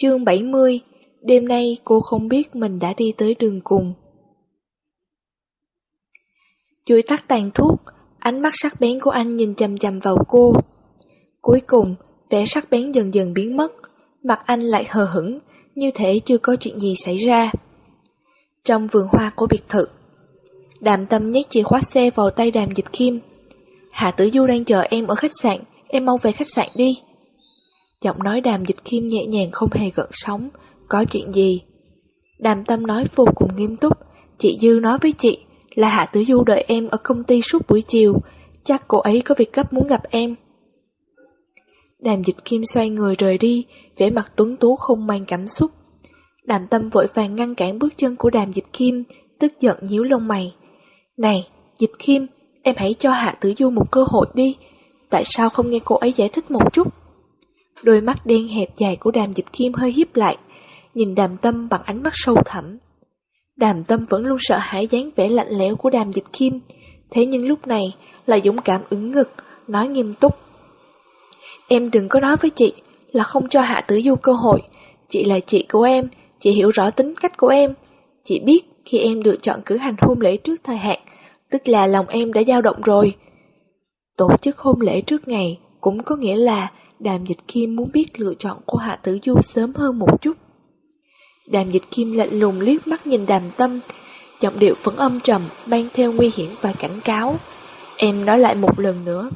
Chương 70 Đêm nay cô không biết mình đã đi tới đường cùng. Chui tắt tàn thuốc, ánh mắt sắc bén của anh nhìn chầm chầm vào cô. Cuối cùng, vẻ sắc bén dần dần biến mất, mặt anh lại hờ hững, như thể chưa có chuyện gì xảy ra. Trong vườn hoa của biệt thự, đàm tâm nhét chìa khóa xe vào tay đàm dịch kim. Hạ tử du đang chờ em ở khách sạn, em mau về khách sạn đi. Giọng nói đàm dịch kim nhẹ nhàng không hề gợn sóng, có chuyện gì? Đàm tâm nói vô cùng nghiêm túc, chị Dư nói với chị là Hạ Tử Du đợi em ở công ty suốt buổi chiều, chắc cô ấy có việc gấp muốn gặp em. Đàm dịch kim xoay người rời đi, vẻ mặt tuấn tú không mang cảm xúc. Đàm tâm vội vàng ngăn cản bước chân của đàm dịch kim, tức giận nhíu lông mày. Này, dịch kim, em hãy cho Hạ Tử Du một cơ hội đi, tại sao không nghe cô ấy giải thích một chút? Đôi mắt đen hẹp dài của đàm dịch kim hơi hiếp lại, nhìn đàm tâm bằng ánh mắt sâu thẳm. Đàm tâm vẫn luôn sợ hãi dáng vẻ lạnh lẽo của đàm dịch kim, thế nhưng lúc này là dũng cảm ứng ngực, nói nghiêm túc. Em đừng có nói với chị là không cho Hạ Tử Du cơ hội, chị là chị của em, chị hiểu rõ tính cách của em. Chị biết khi em được chọn cử hành hôn lễ trước thời hạn, tức là lòng em đã dao động rồi. Tổ chức hôn lễ trước ngày cũng có nghĩa là Đàm Dịch Kim muốn biết lựa chọn của Hạ Tử Du sớm hơn một chút. Đàm Dịch Kim lạnh lùng liếc mắt nhìn Đàm Tâm, giọng điệu vẫn âm trầm, mang theo nguy hiểm và cảnh cáo. Em nói lại một lần nữa,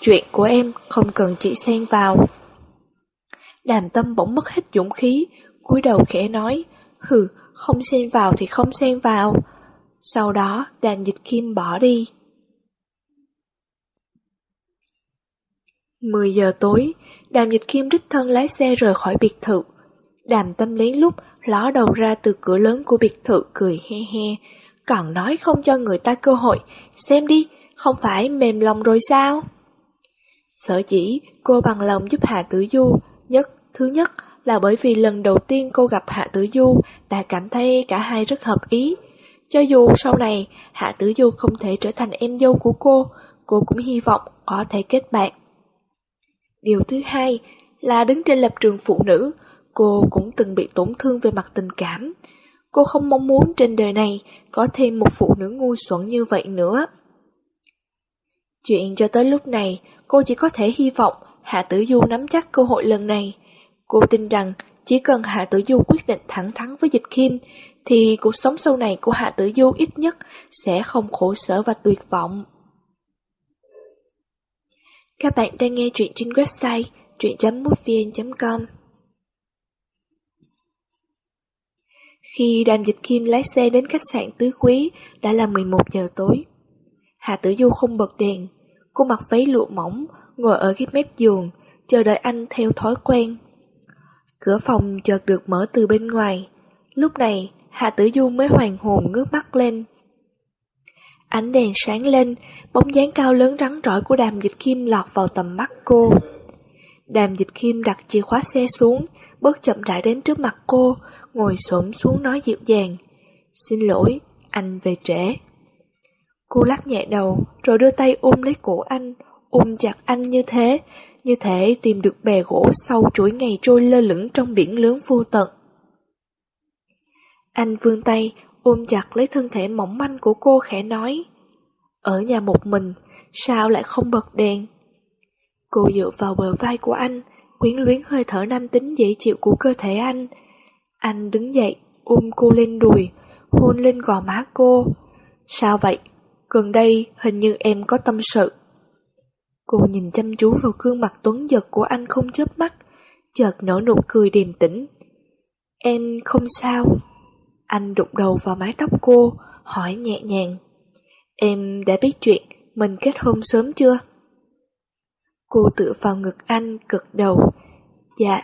chuyện của em không cần chị xen vào. Đàm Tâm bỗng mất hết dũng khí, cúi đầu khẽ nói, hừ, không xen vào thì không xen vào. Sau đó, Đàm Dịch Kim bỏ đi. 10 giờ tối, Đàm Dịch Kim đích thân lái xe rời khỏi biệt thự. Đàm tâm lén lúc ló đầu ra từ cửa lớn của biệt thự cười he he, còn nói không cho người ta cơ hội, xem đi, không phải mềm lòng rồi sao? Sở dĩ cô bằng lòng giúp Hạ Tử Du, nhất, thứ nhất là bởi vì lần đầu tiên cô gặp Hạ Tử Du đã cảm thấy cả hai rất hợp ý. Cho dù sau này Hạ Tử Du không thể trở thành em dâu của cô, cô cũng hy vọng có thể kết bạn. Điều thứ hai là đứng trên lập trường phụ nữ, cô cũng từng bị tổn thương về mặt tình cảm. Cô không mong muốn trên đời này có thêm một phụ nữ ngu xuẩn như vậy nữa. Chuyện cho tới lúc này, cô chỉ có thể hy vọng Hạ Tử Du nắm chắc cơ hội lần này. Cô tin rằng chỉ cần Hạ Tử Du quyết định thẳng thắn với Dịch Kim, thì cuộc sống sau này của Hạ Tử Du ít nhất sẽ không khổ sở và tuyệt vọng. Các bạn đang nghe truyện trên website truyện.mútvn.com Khi Đàm Dịch Kim lái xe đến khách sạn Tứ Quý đã là 11 giờ tối. Hạ Tử Du không bật đèn, cô mặc váy lụa mỏng, ngồi ở ghép mép giường, chờ đợi anh theo thói quen. Cửa phòng chợt được mở từ bên ngoài. Lúc này, Hạ Tử Du mới hoàn hồn ngước mắt lên. Ánh đèn sáng lên, bóng dáng cao lớn rắn rỏi của đàm dịch kim lọt vào tầm mắt cô. Đàm dịch kim đặt chìa khóa xe xuống, bước chậm rãi đến trước mặt cô, ngồi xổm xuống nói dịu dàng. Xin lỗi, anh về trễ. Cô lắc nhẹ đầu, rồi đưa tay ôm lấy cổ anh, ôm chặt anh như thế, như thể tìm được bè gỗ sau chuỗi ngày trôi lơ lửng trong biển lớn vô tận. Anh vươn tay, ôm chặt lấy thân thể mỏng manh của cô khẽ nói. Ở nhà một mình, sao lại không bật đèn? Cô dựa vào bờ vai của anh, quyến luyến hơi thở nam tính dễ chịu của cơ thể anh. Anh đứng dậy, ôm cô lên đùi, hôn lên gò má cô. Sao vậy? Gần đây hình như em có tâm sự. Cô nhìn chăm chú vào gương mặt tuấn giật của anh không chớp mắt, chợt nở nụ cười điềm tĩnh. Em không sao. Anh đụng đầu vào mái tóc cô, hỏi nhẹ nhàng. Em đã biết chuyện mình kết hôn sớm chưa? Cô tựa vào ngực anh, cực đầu. Dạ,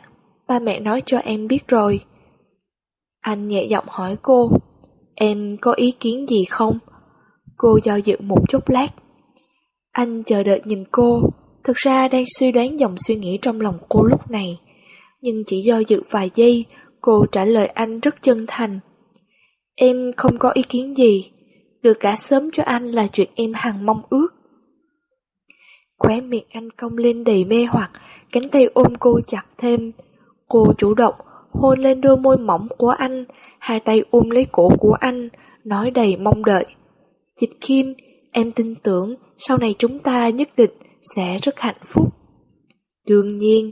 ba mẹ nói cho em biết rồi. Anh nhẹ giọng hỏi cô, em có ý kiến gì không? Cô do dự một chút lát. Anh chờ đợi nhìn cô, thực ra đang suy đoán dòng suy nghĩ trong lòng cô lúc này. Nhưng chỉ do dự vài giây, cô trả lời anh rất chân thành. Em không có ý kiến gì, được cả sớm cho anh là chuyện em hằng mong ước. Khóe miệng anh cong lên đầy mê hoặc, cánh tay ôm cô chặt thêm. Cô chủ động, hôn lên đôi môi mỏng của anh, hai tay ôm lấy cổ của anh, nói đầy mong đợi. Dịch Kim, em tin tưởng sau này chúng ta nhất định sẽ rất hạnh phúc. Đương nhiên,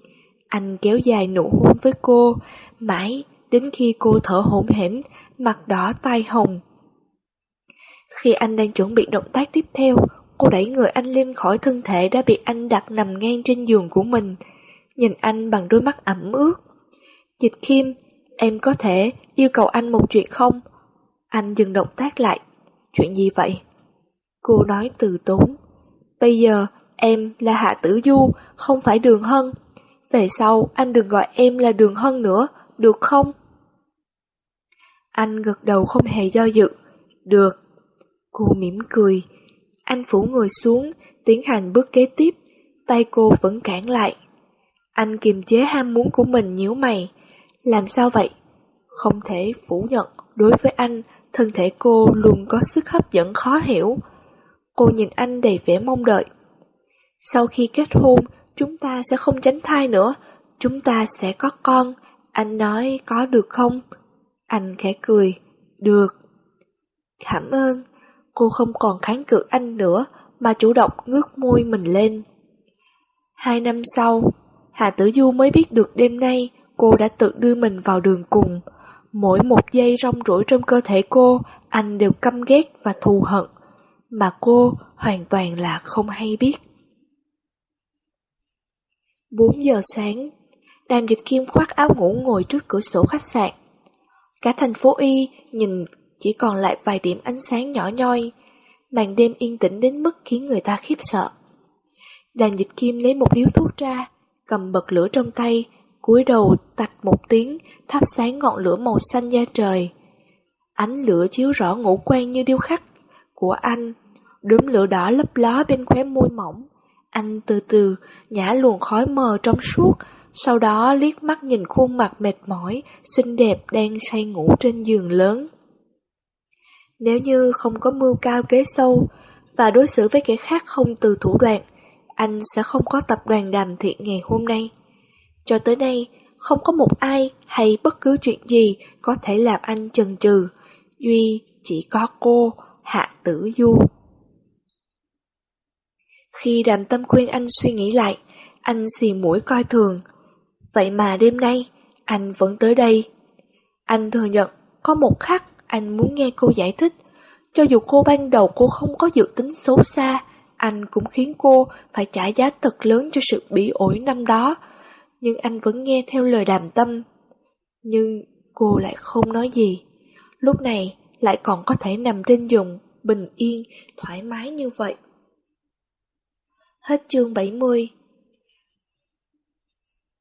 anh kéo dài nụ hôn với cô, mãi đến khi cô thở hổn hển, mặt đỏ tai hồng. Khi anh đang chuẩn bị động tác tiếp theo, cô đẩy người anh lên khỏi thân thể đã bị anh đặt nằm ngang trên giường của mình, nhìn anh bằng đôi mắt ẩm ướt. Dịch Kim, em có thể yêu cầu anh một chuyện không? Anh dừng động tác lại. Chuyện gì vậy? Cô nói từ tốn. Bây giờ em là Hạ Tử Du, không phải Đường Hân. Về sau anh đừng gọi em là Đường Hân nữa, được không? Anh gật đầu không hề do dự. Được. Cô mỉm cười. Anh phủ người xuống, tiến hành bước kế tiếp. Tay cô vẫn cản lại. Anh kiềm chế ham muốn của mình nhíu mày. Làm sao vậy? Không thể phủ nhận, đối với anh, thân thể cô luôn có sức hấp dẫn khó hiểu. Cô nhìn anh đầy vẻ mong đợi. Sau khi kết hôn, chúng ta sẽ không tránh thai nữa, chúng ta sẽ có con. Anh nói có được không? Anh khẽ cười. Được. Cảm ơn. Cô không còn kháng cự anh nữa, mà chủ động ngước môi mình lên. Hai năm sau, Hà Tử Du mới biết được đêm nay cô đã tự đưa mình vào đường cùng. Mỗi một giây rong rủi trong cơ thể cô, anh đều căm ghét và thù hận, mà cô hoàn toàn là không hay biết. 4 giờ sáng, Đàm Dịch Kim khoác áo ngủ ngồi trước cửa sổ khách sạn. Cả thành phố Y nhìn chỉ còn lại vài điểm ánh sáng nhỏ nhoi, màn đêm yên tĩnh đến mức khiến người ta khiếp sợ. Đàm Dịch Kim lấy một điếu thuốc ra, cầm bật lửa trong tay, cúi đầu tạch một tiếng, thắp sáng ngọn lửa màu xanh da trời. Ánh lửa chiếu rõ ngũ quan như điêu khắc của anh, đốm lửa đỏ lấp ló bên khóe môi mỏng. Anh từ từ nhả luồng khói mờ trong suốt, sau đó liếc mắt nhìn khuôn mặt mệt mỏi, xinh đẹp đang say ngủ trên giường lớn. Nếu như không có mưu cao kế sâu và đối xử với kẻ khác không từ thủ đoạn, anh sẽ không có tập đoàn đàm thiện ngày hôm nay. Cho tới nay, không có một ai hay bất cứ chuyện gì có thể làm anh chần chừ. Duy chỉ có cô, Hạ Tử Du. Khi đàm tâm khuyên anh suy nghĩ lại, anh xì mũi coi thường. Vậy mà đêm nay, anh vẫn tới đây. Anh thừa nhận, có một khắc anh muốn nghe cô giải thích. Cho dù cô ban đầu cô không có dự tính xấu xa, anh cũng khiến cô phải trả giá thật lớn cho sự bị ổi năm đó, nhưng anh vẫn nghe theo lời đàm tâm. Nhưng cô lại không nói gì. Lúc này lại còn có thể nằm trên giường, bình yên, thoải mái như vậy. Hết chương 70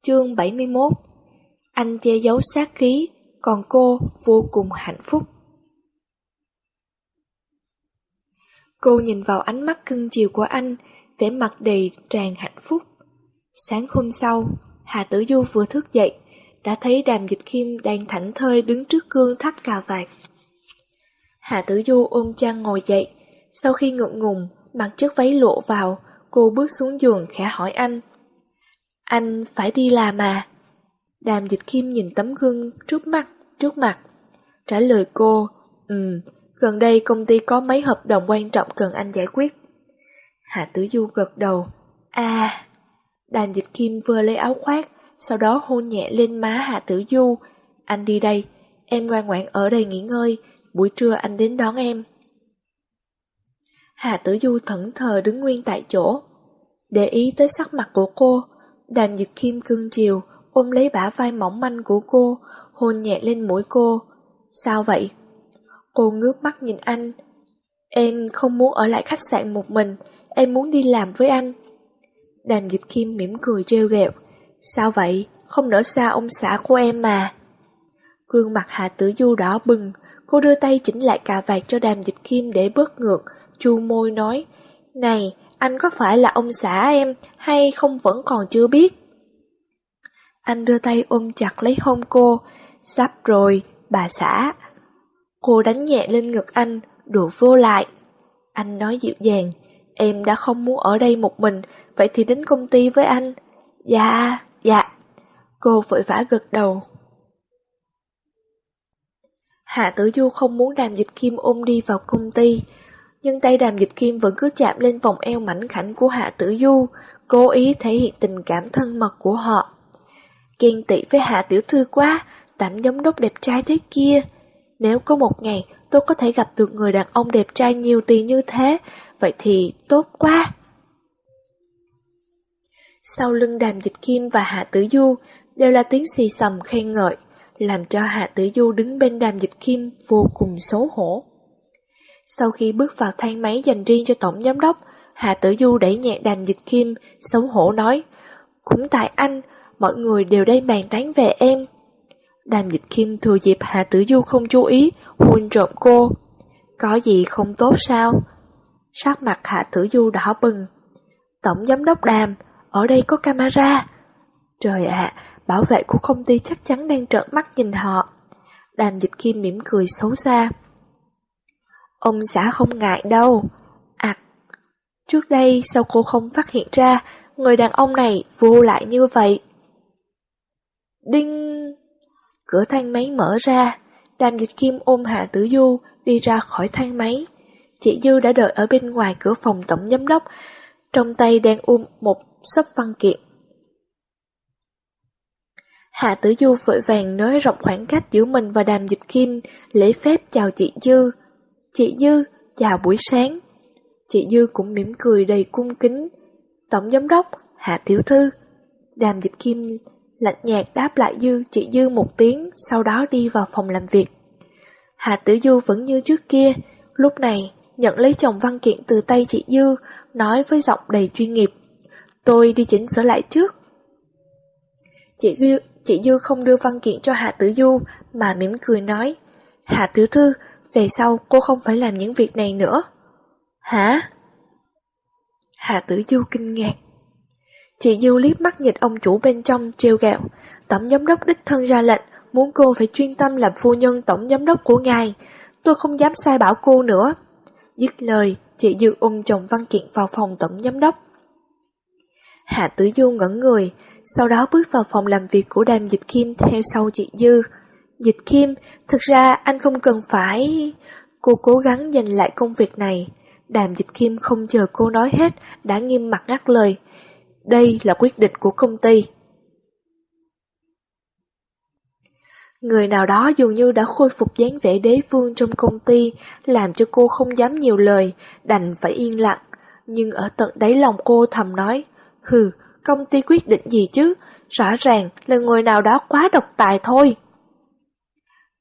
Chương 71 Anh che giấu sát khí, còn cô vô cùng hạnh phúc. Cô nhìn vào ánh mắt cưng chiều của anh, vẻ mặt đầy tràn hạnh phúc. Sáng hôm sau, Hà Tử Du vừa thức dậy, đã thấy đàm dịch kim đang thảnh thơi đứng trước gương thắt cà vạt. Hà Tử Du ôm chăn ngồi dậy, sau khi ngượng ngùng, mặc chiếc váy lộ vào, cô bước xuống giường khẽ hỏi anh. Anh phải đi làm mà. Đàm dịch kim nhìn tấm gương trước mắt, trước mặt. Trả lời cô, ừm, gần đây công ty có mấy hợp đồng quan trọng cần anh giải quyết. Hạ Tử Du gật đầu, à, Đàm dịch kim vừa lấy áo khoác, sau đó hôn nhẹ lên má Hạ Tử Du. Anh đi đây, em ngoan ngoãn ở đây nghỉ ngơi, buổi trưa anh đến đón em. Hạ Tử Du thẫn thờ đứng nguyên tại chỗ. Để ý tới sắc mặt của cô, đàm dịch kim cưng chiều, ôm lấy bả vai mỏng manh của cô, hôn nhẹ lên mũi cô. Sao vậy? Cô ngước mắt nhìn anh. Em không muốn ở lại khách sạn một mình, em muốn đi làm với anh. Đàm dịch kim mỉm cười trêu ghẹo. Sao vậy? Không nỡ xa ông xã của em mà. Gương mặt Hạ Tử Du đỏ bừng, cô đưa tay chỉnh lại cà vạt cho đàm dịch kim để bớt ngược, chu môi nói, Này, anh có phải là ông xã em hay không vẫn còn chưa biết? Anh đưa tay ôm chặt lấy hông cô, sắp rồi, bà xã. Cô đánh nhẹ lên ngực anh, đùa vô lại. Anh nói dịu dàng, em đã không muốn ở đây một mình, vậy thì đến công ty với anh. Dạ, dạ. Cô vội vã gật đầu. Hạ Tử Du không muốn đàm dịch kim ôm đi vào công ty, nhưng tay đàm dịch kim vẫn cứ chạm lên vòng eo mảnh khảnh của Hạ Tử Du, cố ý thể hiện tình cảm thân mật của họ. Ghen tị với Hạ Tiểu Thư quá, tạm giám đốc đẹp trai thế kia. Nếu có một ngày tôi có thể gặp được người đàn ông đẹp trai nhiều tiền như thế, vậy thì tốt quá. Sau lưng đàm dịch kim và Hạ Tử Du đều là tiếng xì sầm khen ngợi, làm cho Hạ Tử Du đứng bên đàm dịch kim vô cùng xấu hổ. Sau khi bước vào thang máy dành riêng cho tổng giám đốc, Hạ Tử Du đẩy nhẹ đàm dịch kim, xấu hổ nói, cũng tại anh, mọi người đều đây bàn tán về em. Đàm dịch kim thừa dịp Hạ Tử Du không chú ý, hôn trộm cô. Có gì không tốt sao? Sắc mặt Hạ Tử Du đỏ bừng. Tổng giám đốc đàm, ở đây có camera. Trời ạ, bảo vệ của công ty chắc chắn đang trợn mắt nhìn họ. Đàm dịch kim mỉm cười xấu xa. Ông xã không ngại đâu. À, trước đây sao cô không phát hiện ra người đàn ông này vô lại như vậy? Đinh! Cửa thang máy mở ra, đàm dịch kim ôm Hạ Tử Du đi ra khỏi thang máy. Chị Dư đã đợi ở bên ngoài cửa phòng tổng giám đốc, trong tay đang ôm một sấp văn kiện. Hạ Tử Du vội vàng nới rộng khoảng cách giữa mình và đàm dịch kim, lễ phép chào chị Dư. Chị Dư, chào buổi sáng. Chị Dư cũng mỉm cười đầy cung kính. Tổng giám đốc, Hạ Tiểu Thư. Đàm dịch kim lạnh nhạt đáp lại Dư, chị Dư một tiếng, sau đó đi vào phòng làm việc. Hạ Tử Du vẫn như trước kia, lúc này nhận lấy chồng văn kiện từ tay chị Dư, nói với giọng đầy chuyên nghiệp. Tôi đi chỉnh sửa lại trước. Chị Dư, chị Dư không đưa văn kiện cho Hạ Tử Du, mà mỉm cười nói. Hạ Tử Thư, về sau cô không phải làm những việc này nữa. Hả? Hạ Tử Du kinh ngạc. Chị Du liếc mắt nhìn ông chủ bên trong trêu gạo. Tổng giám đốc đích thân ra lệnh, muốn cô phải chuyên tâm làm phu nhân tổng giám đốc của ngài. Tôi không dám sai bảo cô nữa. Dứt lời, chị Du ung chồng văn kiện vào phòng tổng giám đốc. Hạ Tử Du ngẩn người, sau đó bước vào phòng làm việc của đàm dịch kim theo sau chị Dư. Dịch kim, thực ra anh không cần phải... Cô cố gắng giành lại công việc này. Đàm dịch kim không chờ cô nói hết, đã nghiêm mặt ngắt lời. Đây là quyết định của công ty. Người nào đó dường như đã khôi phục dáng vẻ đế vương trong công ty, làm cho cô không dám nhiều lời, đành phải yên lặng. Nhưng ở tận đáy lòng cô thầm nói, hừ, công ty quyết định gì chứ, rõ ràng là người nào đó quá độc tài thôi.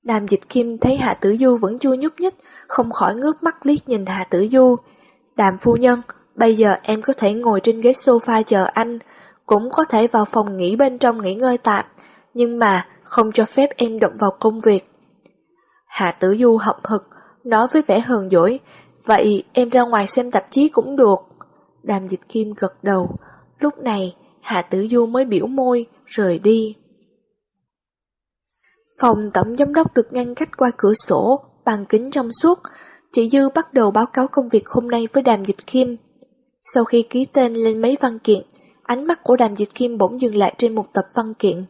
Đàm dịch kim thấy Hạ Tử Du vẫn chưa nhúc nhích, không khỏi ngước mắt liếc nhìn Hạ Tử Du. Đàm phu nhân, bây giờ em có thể ngồi trên ghế sofa chờ anh, cũng có thể vào phòng nghỉ bên trong nghỉ ngơi tạm, nhưng mà không cho phép em động vào công việc. Hạ Tử Du hậm hực, nói với vẻ hờn dỗi, vậy em ra ngoài xem tạp chí cũng được. Đàm dịch kim gật đầu, lúc này Hạ Tử Du mới biểu môi, rời đi. Phòng tổng giám đốc được ngăn cách qua cửa sổ, bằng kính trong suốt. Chị Dư bắt đầu báo cáo công việc hôm nay với Đàm Dịch Kim. Sau khi ký tên lên mấy văn kiện, ánh mắt của Đàm Dịch Kim bỗng dừng lại trên một tập văn kiện.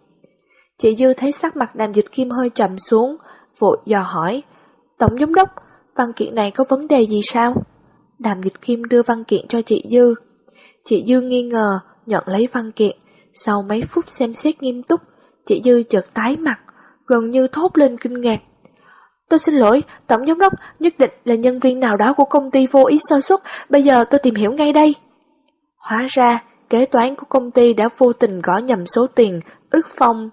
Chị Dư thấy sắc mặt Đàm Dịch Kim hơi trầm xuống, vội dò hỏi, Tổng giám đốc, văn kiện này có vấn đề gì sao? Đàm Dịch Kim đưa văn kiện cho chị Dư. Chị Dư nghi ngờ, nhận lấy văn kiện. Sau mấy phút xem xét nghiêm túc, chị Dư chợt tái mặt, gần như thốt lên kinh ngạc. Tôi xin lỗi, tổng giám đốc nhất định là nhân viên nào đó của công ty vô ý sơ suất, bây giờ tôi tìm hiểu ngay đây. Hóa ra, kế toán của công ty đã vô tình gõ nhầm số tiền, ước phong,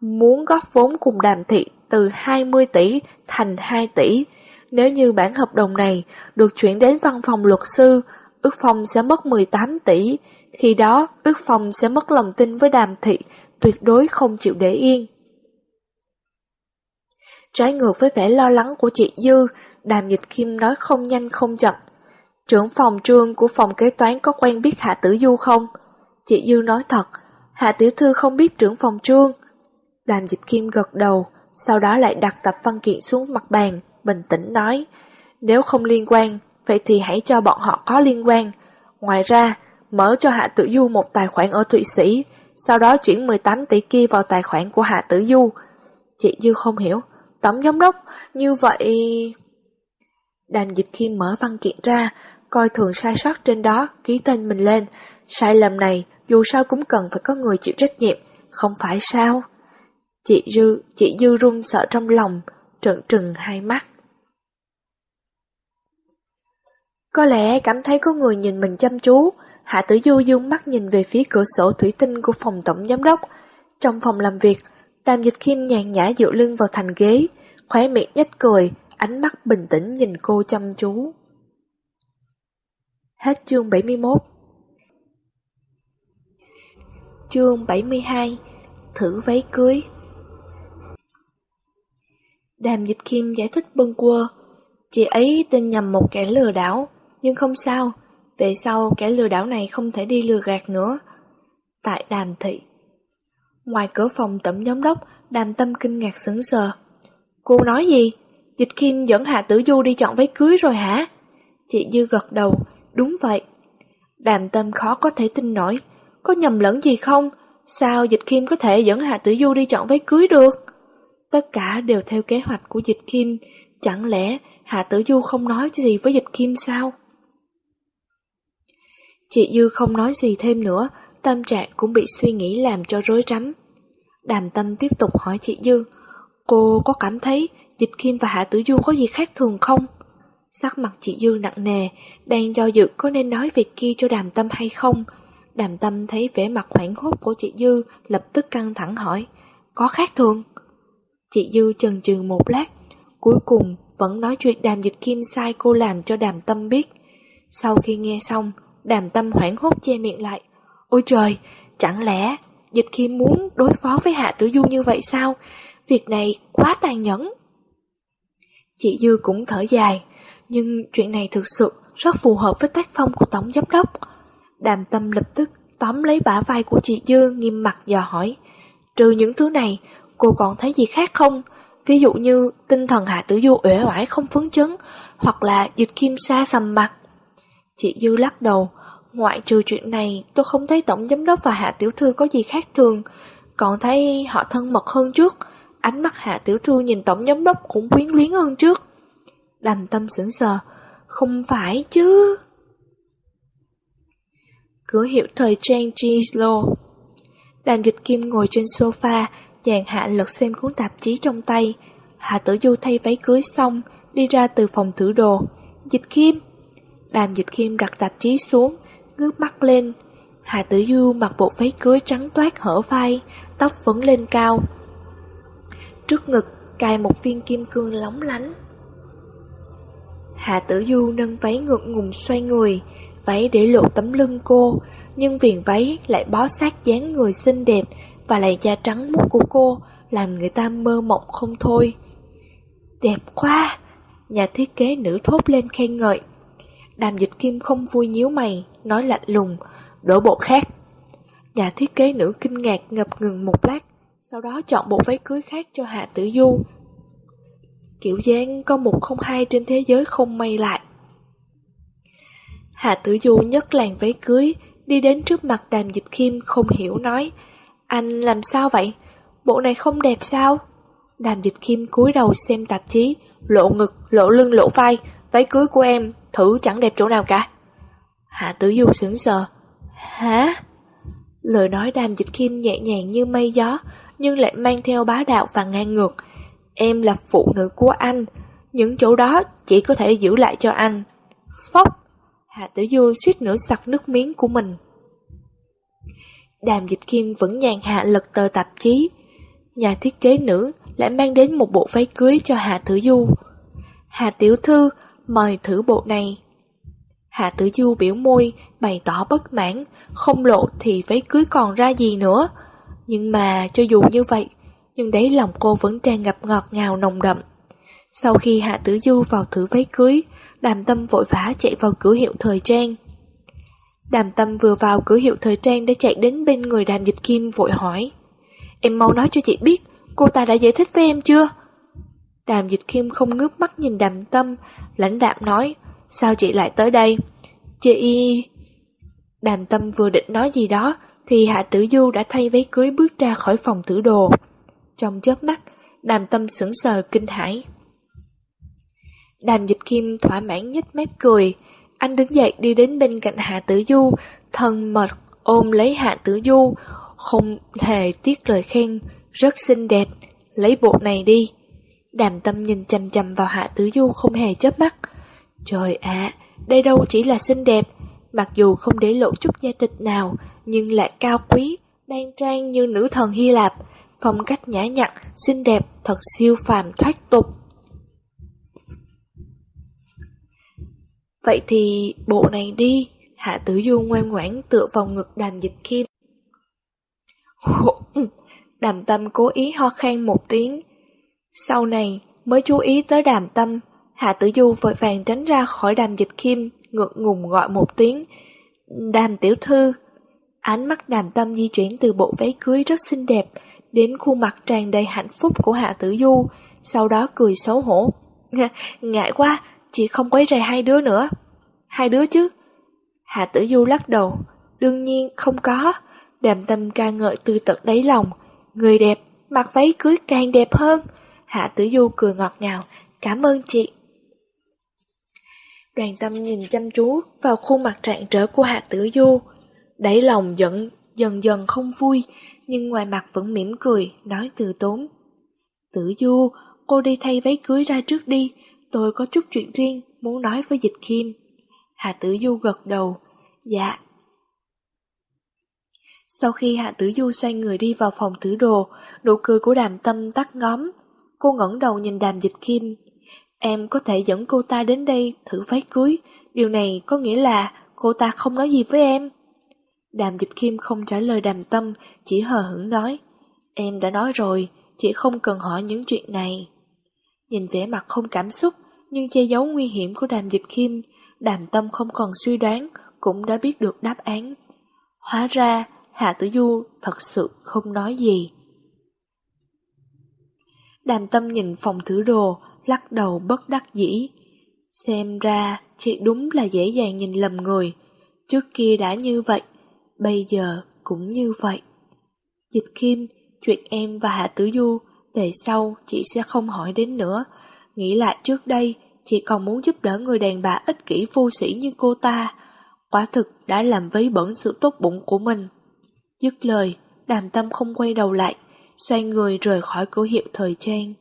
muốn góp vốn cùng đàm thị từ 20 tỷ thành 2 tỷ. Nếu như bản hợp đồng này được chuyển đến văn phòng luật sư, ước phong sẽ mất 18 tỷ, khi đó ước phong sẽ mất lòng tin với đàm thị, tuyệt đối không chịu để yên. Trái ngược với vẻ lo lắng của chị Dư, đàm dịch kim nói không nhanh không chậm. Trưởng phòng trương của phòng kế toán có quen biết Hạ Tử Du không? Chị Dư nói thật, Hạ Tiểu Thư không biết trưởng phòng trương. Đàm dịch kim gật đầu, sau đó lại đặt tập văn kiện xuống mặt bàn, bình tĩnh nói, nếu không liên quan, vậy thì hãy cho bọn họ có liên quan. Ngoài ra, mở cho Hạ Tử Du một tài khoản ở Thụy Sĩ, sau đó chuyển 18 tỷ kia vào tài khoản của Hạ Tử Du. Chị Dư không hiểu, tổng giám đốc, như vậy... Đàm dịch khi mở văn kiện ra, coi thường sai sót trên đó, ký tên mình lên. Sai lầm này, dù sao cũng cần phải có người chịu trách nhiệm, không phải sao? Chị Dư, chị Dư run sợ trong lòng, trợn trừng hai mắt. Có lẽ cảm thấy có người nhìn mình chăm chú, Hạ Tử Du dương mắt nhìn về phía cửa sổ thủy tinh của phòng tổng giám đốc. Trong phòng làm việc, Đàm Dịch Khiêm nhàn nhã dựa lưng vào thành ghế, khóe miệng nhếch cười, ánh mắt bình tĩnh nhìn cô chăm chú. Hết chương 71 Chương 72 Thử váy cưới. Đàm Dịch Kim giải thích bâng quơ Chị ấy tên nhầm một kẻ lừa đảo Nhưng không sao Về sau kẻ lừa đảo này không thể đi lừa gạt nữa. Tại đàm thị Ngoài cửa phòng tổng giám đốc Đàm tâm kinh ngạc sững sờ Cô nói gì? Dịch Kim dẫn Hạ Tử Du đi chọn váy cưới rồi hả? Chị Dư gật đầu Đúng vậy Đàm tâm khó có thể tin nổi Có nhầm lẫn gì không? Sao Dịch Kim có thể dẫn Hạ Tử Du đi chọn váy cưới được? Tất cả đều theo kế hoạch của Dịch Kim, chẳng lẽ Hạ Tử Du không nói gì với Dịch Kim sao? Chị Dư không nói gì thêm nữa, tâm trạng cũng bị suy nghĩ làm cho rối rắm. Đàm tâm tiếp tục hỏi chị Dư, cô có cảm thấy Dịch Kim và Hạ Tử Du có gì khác thường không? Sắc mặt chị Dư nặng nề, đang do dự có nên nói việc kia cho đàm tâm hay không. Đàm tâm thấy vẻ mặt hoảng hốt của chị Dư, lập tức căng thẳng hỏi, có khác thường? Chị Dư chần chừ một lát, cuối cùng vẫn nói chuyện đàm dịch kim sai cô làm cho đàm tâm biết. Sau khi nghe xong, đàm tâm hoảng hốt che miệng lại. Ôi trời, chẳng lẽ dịch kim muốn đối phó với Hạ Tử Du như vậy sao? Việc này quá tàn nhẫn. Chị Dư cũng thở dài, nhưng chuyện này thực sự rất phù hợp với tác phong của Tổng Giám Đốc. Đàm tâm lập tức tóm lấy bả vai của chị Dư nghiêm mặt dò hỏi. Trừ những thứ này, cô còn thấy gì khác không? Ví dụ như tinh thần Hạ Tử Du uể oải không phấn chấn, hoặc là dịch kim sa sầm mặt. Chị Dư lắc đầu, ngoại trừ chuyện này, tôi không thấy Tổng Giám Đốc và Hạ Tiểu Thư có gì khác thường, còn thấy họ thân mật hơn trước. Ánh mắt Hạ Tiểu Thư nhìn Tổng Giám Đốc cũng quyến luyến hơn trước. Đàm tâm sững sờ, không phải chứ... Cửa hiệu thời trang Gislo Đàm dịch kim ngồi trên sofa, chàng hạ lật xem cuốn tạp chí trong tay. Hạ tử du thay váy cưới xong, đi ra từ phòng thử đồ. Dịch kim! Đàm dịch kim đặt tạp chí xuống, ngước mắt lên. Hạ tử du mặc bộ váy cưới trắng toát hở vai, tóc vấn lên cao. Trước ngực cài một viên kim cương lóng lánh. Hạ tử du nâng váy ngược ngùng xoay người, váy để lộ tấm lưng cô, nhưng viền váy lại bó sát dáng người xinh đẹp và làn da trắng muốt của cô làm người ta mơ mộng không thôi. Đẹp quá! Nhà thiết kế nữ thốt lên khen ngợi. Đàm dịch kim không vui nhíu mày, nói lạnh lùng, đổ bộ khác. Nhà thiết kế nữ kinh ngạc ngập ngừng một lát, sau đó chọn bộ váy cưới khác cho Hạ Tử Du. Kiểu dáng có một không hai trên thế giới không may lại. Hạ Tử Du nhấc làn váy cưới, đi đến trước mặt đàm dịch kim không hiểu nói, anh làm sao vậy? Bộ này không đẹp sao? Đàm dịch kim cúi đầu xem tạp chí, lộ ngực, lộ lưng, lộ vai, váy cưới của em, thử chẳng đẹp chỗ nào cả. Hạ tử du sững sờ. Hả? Lời nói đàm dịch kim nhẹ nhàng như mây gió, nhưng lại mang theo bá đạo và ngang ngược. Em là phụ nữ của anh, những chỗ đó chỉ có thể giữ lại cho anh. Phốc! Hạ tử du suýt nữa sặc nước miếng của mình. Đàm Dịch Kim vẫn nhàn hạ lật tờ tạp chí. Nhà thiết kế nữ lại mang đến một bộ váy cưới cho Hạ Tử Du. Hạ Tiểu Thư mời thử bộ này. Hạ Tử Du biểu môi, bày tỏ bất mãn, không lộ thì váy cưới còn ra gì nữa. Nhưng mà cho dù như vậy, nhưng đấy lòng cô vẫn tràn ngập ngọt ngào nồng đậm. Sau khi Hạ Tử Du vào thử váy cưới, đàm tâm vội vã chạy vào cửa hiệu thời trang. Đàm tâm vừa vào cửa hiệu thời trang đã chạy đến bên người đàm dịch kim vội hỏi. Em mau nói cho chị biết, cô ta đã giải thích với em chưa? Đàm dịch kim không ngước mắt nhìn đàm tâm, lãnh đạm nói, sao chị lại tới đây? Chị... Đàm tâm vừa định nói gì đó, thì Hạ Tử Du đã thay váy cưới bước ra khỏi phòng thử đồ. Trong chớp mắt, đàm tâm sững sờ kinh hãi. Đàm dịch kim thỏa mãn nhếch mép cười, anh đứng dậy đi đến bên cạnh Hạ Tử Du, thân mật ôm lấy Hạ Tử Du, không hề tiếc lời khen, rất xinh đẹp, lấy bộ này đi. Đàm tâm nhìn chầm chầm vào Hạ Tử Du không hề chớp mắt. Trời ạ, đây đâu chỉ là xinh đẹp, mặc dù không để lộ chút gia tịch nào, nhưng lại cao quý, đan trang như nữ thần Hy Lạp, phong cách nhã nhặn, xinh đẹp, thật siêu phàm thoát tục. Vậy thì bộ này đi, Hạ Tử Du ngoan ngoãn tựa vào ngực đàm dịch kim. Đàm tâm cố ý ho khan một tiếng. Sau này mới chú ý tới đàm tâm, Hạ Tử Du vội vàng tránh ra khỏi đàm dịch kim, ngượng ngùng gọi một tiếng. Đàm tiểu thư. Ánh mắt đàm tâm di chuyển từ bộ váy cưới rất xinh đẹp đến khuôn mặt tràn đầy hạnh phúc của Hạ Tử Du, sau đó cười xấu hổ. Ngại quá, chị không quấy rầy hai đứa nữa. Hai đứa chứ? Hạ Tử Du lắc đầu. Đương nhiên không có. Đàm tâm ca ngợi từ tận đáy lòng. Người đẹp, mặc váy cưới càng đẹp hơn. Hạ Tử Du cười ngọt ngào. Cảm ơn chị. Đoàn tâm nhìn chăm chú vào khuôn mặt trạng trở của Hạ Tử Du. Đáy lòng giận dần dần không vui, nhưng ngoài mặt vẫn mỉm cười, nói từ tốn. Tử Du, cô đi thay váy cưới ra trước đi, tôi có chút chuyện riêng, muốn nói với Dịch Kim. Hạ Tử Du gật đầu, dạ. Sau khi Hạ Tử Du xoay người đi vào phòng tử đồ, nụ cười của đàm tâm tắt ngóm. Cô ngẩng đầu nhìn đàm dịch kim. Em có thể dẫn cô ta đến đây thử váy cưới, điều này có nghĩa là cô ta không nói gì với em. Đàm dịch kim không trả lời đàm tâm, chỉ hờ hững nói. Em đã nói rồi, chị không cần hỏi những chuyện này. Nhìn vẻ mặt không cảm xúc, nhưng che giấu nguy hiểm của đàm dịch kim, đàm tâm không cần suy đoán, cũng đã biết được đáp án. Hóa ra, Hạ Tử Du thật sự không nói gì. Đàm tâm nhìn phòng thử đồ, lắc đầu bất đắc dĩ. Xem ra, chị đúng là dễ dàng nhìn lầm người. Trước kia đã như vậy, bây giờ cũng như vậy. Dịch Kim, chuyện em và Hạ Tử Du, về sau chị sẽ không hỏi đến nữa. Nghĩ lại trước đây, chị còn muốn giúp đỡ người đàn bà ích kỷ vô sĩ như cô ta. Quả thực đã làm vấy bẩn sự tốt bụng của mình. Dứt lời, đàm tâm không quay đầu lại, xoay người rời khỏi cửa hiệu thời trang.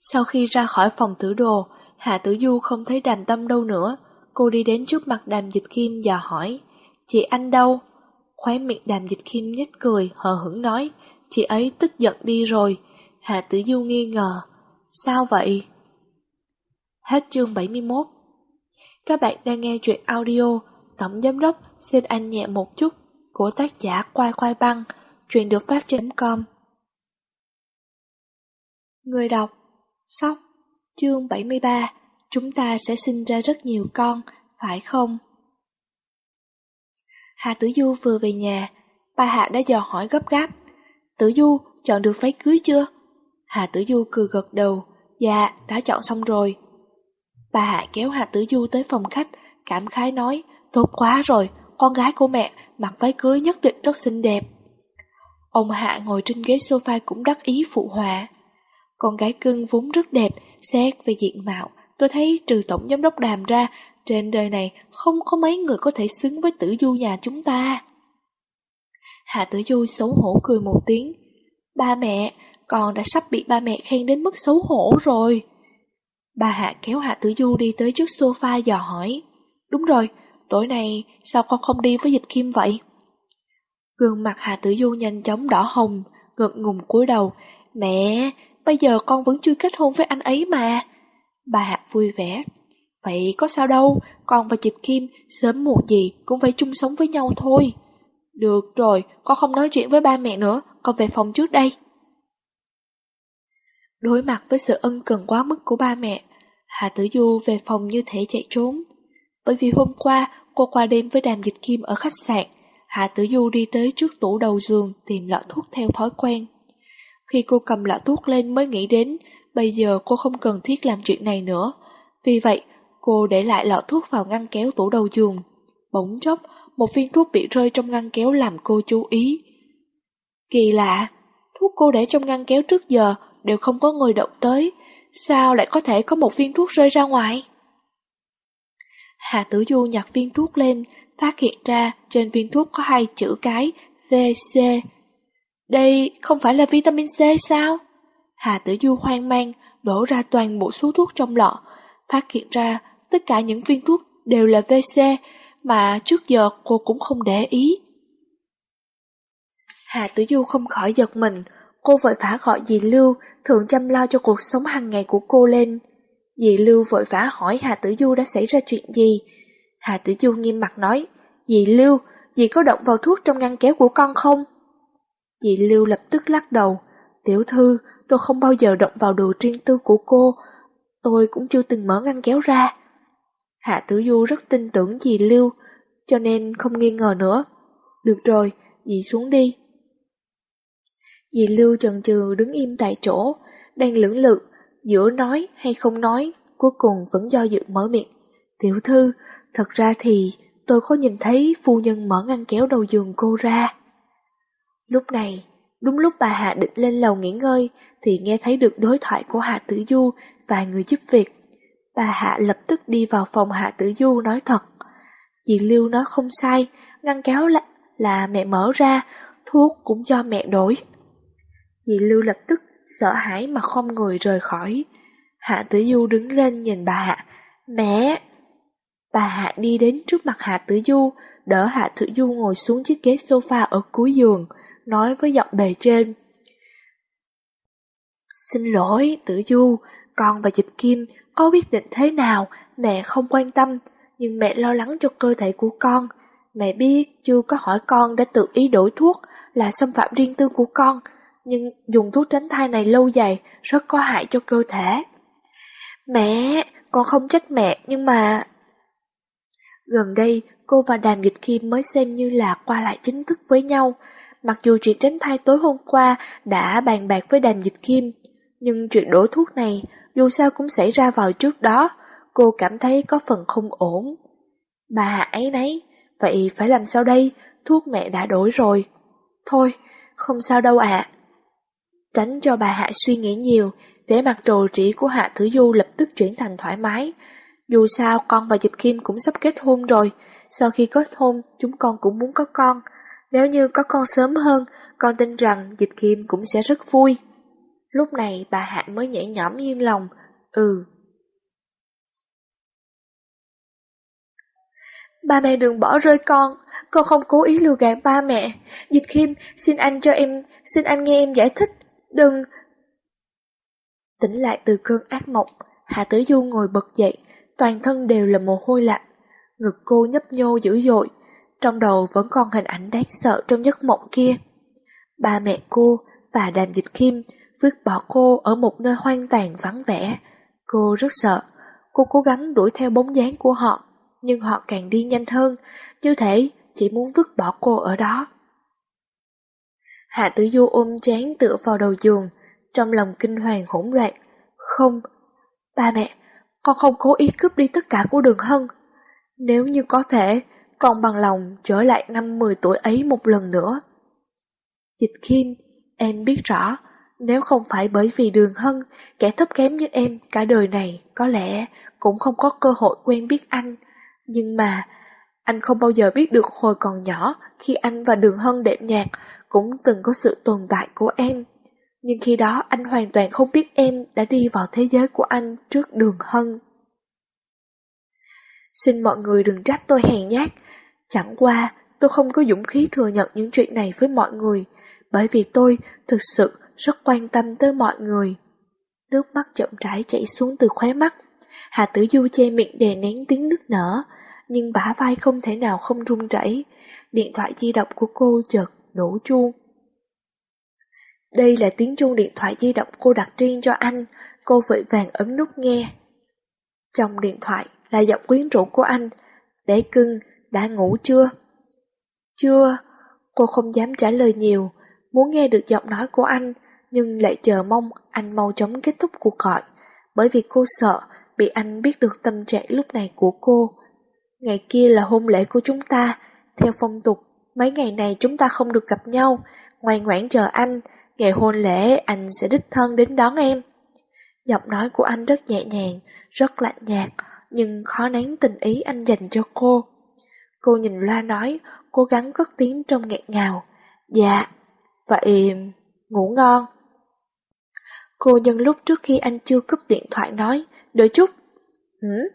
Sau khi ra khỏi phòng tử đồ, Hạ Tử Du không thấy đàm tâm đâu nữa. Cô đi đến trước mặt đàm dịch kim và hỏi, chị anh đâu? Khóe miệng đàm dịch kim nhếch cười, hờ hững nói, chị ấy tức giận đi rồi. Hạ Tử Du nghi ngờ, sao vậy? Hết chương 71 Các bạn đang nghe chuyện audio Tổng Giám Đốc xin anh nhẹ một chút của tác giả Quai Quai Băng, chuyện được phát trên com. Người đọc Sóc Chương 73 Chúng ta sẽ sinh ra rất nhiều con, phải không? Hà Tử Du vừa về nhà, bà Hạ đã dò hỏi gấp gáp. Tử Du, chọn được váy cưới chưa? Hà Tử Du cười gật đầu, dạ, đã chọn xong rồi. Bà Hạ kéo Hà Tử Du tới phòng khách, cảm khái nói, tốt quá rồi, con gái của mẹ mặc váy cưới nhất định rất xinh đẹp. Ông Hạ ngồi trên ghế sofa cũng đắc ý phụ họa. Con gái cưng vốn rất đẹp, xét về diện mạo, tôi thấy trừ tổng giám đốc đàm ra, trên đời này không có mấy người có thể xứng với tử du nhà chúng ta. Hạ tử du xấu hổ cười một tiếng. Ba mẹ, con đã sắp bị ba mẹ khen đến mức xấu hổ rồi. Bà Hạ kéo Hạ tử du đi tới trước sofa dò hỏi. Đúng rồi, tối nay sao con không đi với dịch kim vậy? Gương mặt Hà Tử Du nhanh chóng đỏ hồng, ngực ngùng cúi đầu. Mẹ, bây giờ con vẫn chưa kết hôn với anh ấy mà. Bà Hạ vui vẻ. Vậy có sao đâu, con và Dịch Kim sớm muộn gì cũng phải chung sống với nhau thôi. Được rồi, con không nói chuyện với ba mẹ nữa, con về phòng trước đây. Đối mặt với sự ân cần quá mức của ba mẹ, Hà Tử Du về phòng như thể chạy trốn. Bởi vì hôm qua cô qua đêm với đàm dịch kim ở khách sạn, Hạ Tử Du đi tới trước tủ đầu giường tìm lọ thuốc theo thói quen. Khi cô cầm lọ thuốc lên mới nghĩ đến, bây giờ cô không cần thiết làm chuyện này nữa. Vì vậy, cô để lại lọ thuốc vào ngăn kéo tủ đầu giường. Bỗng chốc, một viên thuốc bị rơi trong ngăn kéo làm cô chú ý. Kỳ lạ, Thuốc cô để trong ngăn kéo trước giờ đều không có người động tới, sao lại có thể có một viên thuốc rơi ra ngoài? Hà Tử Du nhặt viên thuốc lên, phát hiện ra trên viên thuốc có hai chữ cái VC. Đây không phải là vitamin C sao? Hà Tử Du hoang mang, đổ ra toàn bộ số thuốc trong lọ, phát hiện ra tất cả những viên thuốc đều là VC mà trước giờ cô cũng không để ý. Hà Tử Du không khỏi giật mình, cô vội vã gọi dì Lưu, thường chăm lo cho cuộc sống hàng ngày của cô lên. Dì Lưu vội vã hỏi Hà Tử Du đã xảy ra chuyện gì. Hà Tử Du nghiêm mặt nói, dì Lưu, dì có động vào thuốc trong ngăn kéo của con không? Dì Lưu lập tức lắc đầu, tiểu thư, tôi không bao giờ động vào đồ riêng tư của cô, tôi cũng chưa từng mở ngăn kéo ra. Hạ Tử Du rất tin tưởng dì Lưu, cho nên không nghi ngờ nữa. Được rồi, dì xuống đi. Dì Lưu chần chừ đứng im tại chỗ, đang lưỡng lự, giữa nói hay không nói, cuối cùng vẫn do dự mở miệng. Tiểu thư, thật ra thì tôi có nhìn thấy phu nhân mở ngăn kéo đầu giường cô ra. Lúc này, đúng lúc bà Hạ định lên lầu nghỉ ngơi, thì nghe thấy được đối thoại của Hạ Tử Du và người giúp việc. Bà Hạ lập tức đi vào phòng Hạ Tử Du nói thật. chị Lưu nói không sai, ngăn kéo là, là mẹ mở ra, thuốc cũng cho mẹ đổi. chị Lưu lập tức sợ hãi mà không người rời khỏi. Hạ Tử Du đứng lên nhìn bà Hạ. Mẹ! Bà Hạ đi đến trước mặt Hạ Tử Du, đỡ Hạ Tử Du ngồi xuống chiếc ghế sofa ở cuối giường, nói với giọng bề trên. Xin lỗi, Tử Du, con và Dịch Kim có quyết định thế nào, mẹ không quan tâm, nhưng mẹ lo lắng cho cơ thể của con. Mẹ biết chưa có hỏi con đã tự ý đổi thuốc là xâm phạm riêng tư của con, nhưng dùng thuốc tránh thai này lâu dài rất có hại cho cơ thể. Mẹ, con không trách mẹ, nhưng mà... Gần đây, cô và Đàm Dịch Kim mới xem như là qua lại chính thức với nhau. Mặc dù chuyện tránh thai tối hôm qua đã bàn bạc với Đàm Dịch Kim, nhưng chuyện đổi thuốc này dù sao cũng xảy ra vào trước đó, cô cảm thấy có phần không ổn. Bà ấy nấy, vậy phải làm sao đây, thuốc mẹ đã đổi rồi. Thôi, không sao đâu ạ. Tránh cho bà Hạ suy nghĩ nhiều, vẻ mặt trồ trĩ của Hạ Thử Du lập tức chuyển thành thoải mái. Dù sao con và Dịch Kim cũng sắp kết hôn rồi, sau khi kết hôn chúng con cũng muốn có con. Nếu như có con sớm hơn, con tin rằng Dịch Kim cũng sẽ rất vui. Lúc này bà Hạ mới nhảy nhõm yên lòng, ừ. Ba mẹ đừng bỏ rơi con, con không cố ý lừa gạt ba mẹ. Dịch Kim, xin anh cho em, xin anh nghe em giải thích, đừng... Tỉnh lại từ cơn ác mộng, Hạ Tử Du ngồi bật dậy, toàn thân đều là mồ hôi lạnh. Ngực cô nhấp nhô dữ dội, trong đầu vẫn còn hình ảnh đáng sợ trong giấc mộng kia. Ba mẹ cô và đàm dịch kim vứt bỏ cô ở một nơi hoang tàn vắng vẻ. Cô rất sợ, cô cố gắng đuổi theo bóng dáng của họ, nhưng họ càng đi nhanh hơn, như thể chỉ muốn vứt bỏ cô ở đó. Hạ tử du ôm chán tựa vào đầu giường, trong lòng kinh hoàng hỗn loạn. Không, ba mẹ, con không cố ý cướp đi tất cả của đường hân. Nếu như có thể, con bằng lòng trở lại năm 10 tuổi ấy một lần nữa. Dịch Kim, em biết rõ, nếu không phải bởi vì đường hân, kẻ thấp kém như em cả đời này có lẽ cũng không có cơ hội quen biết anh. Nhưng mà, anh không bao giờ biết được hồi còn nhỏ khi anh và đường hân đệm nhạc cũng từng có sự tồn tại của em. Nhưng khi đó anh hoàn toàn không biết em đã đi vào thế giới của anh trước đường hân. Xin mọi người đừng trách tôi hèn nhát. Chẳng qua, tôi không có dũng khí thừa nhận những chuyện này với mọi người, bởi vì tôi thực sự rất quan tâm tới mọi người. Nước mắt chậm rãi chảy xuống từ khóe mắt. Hà Tử Du che miệng đè nén tiếng nước nở, nhưng bả vai không thể nào không run rẩy. Điện thoại di động của cô chợt đổ chuông. Đây là tiếng chuông điện thoại di động cô đặt riêng cho anh, cô vội vàng ấn nút nghe. Trong điện thoại là giọng quyến rũ của anh, bé cưng, đã ngủ chưa? Chưa, cô không dám trả lời nhiều, muốn nghe được giọng nói của anh, nhưng lại chờ mong anh mau chóng kết thúc cuộc gọi, bởi vì cô sợ bị anh biết được tâm trạng lúc này của cô. Ngày kia là hôn lễ của chúng ta, theo phong tục, mấy ngày này chúng ta không được gặp nhau, ngoan ngoãn chờ anh, ngày hôn lễ anh sẽ đích thân đến đón em. Giọng nói của anh rất nhẹ nhàng, rất lạnh nhạt, nhưng khó nén tình ý anh dành cho cô. Cô nhìn loa nói, cố gắng cất tiếng trong nghẹn ngào. Dạ, vậy ngủ ngon. Cô nhân lúc trước khi anh chưa cúp điện thoại nói, đợi chút. Hử?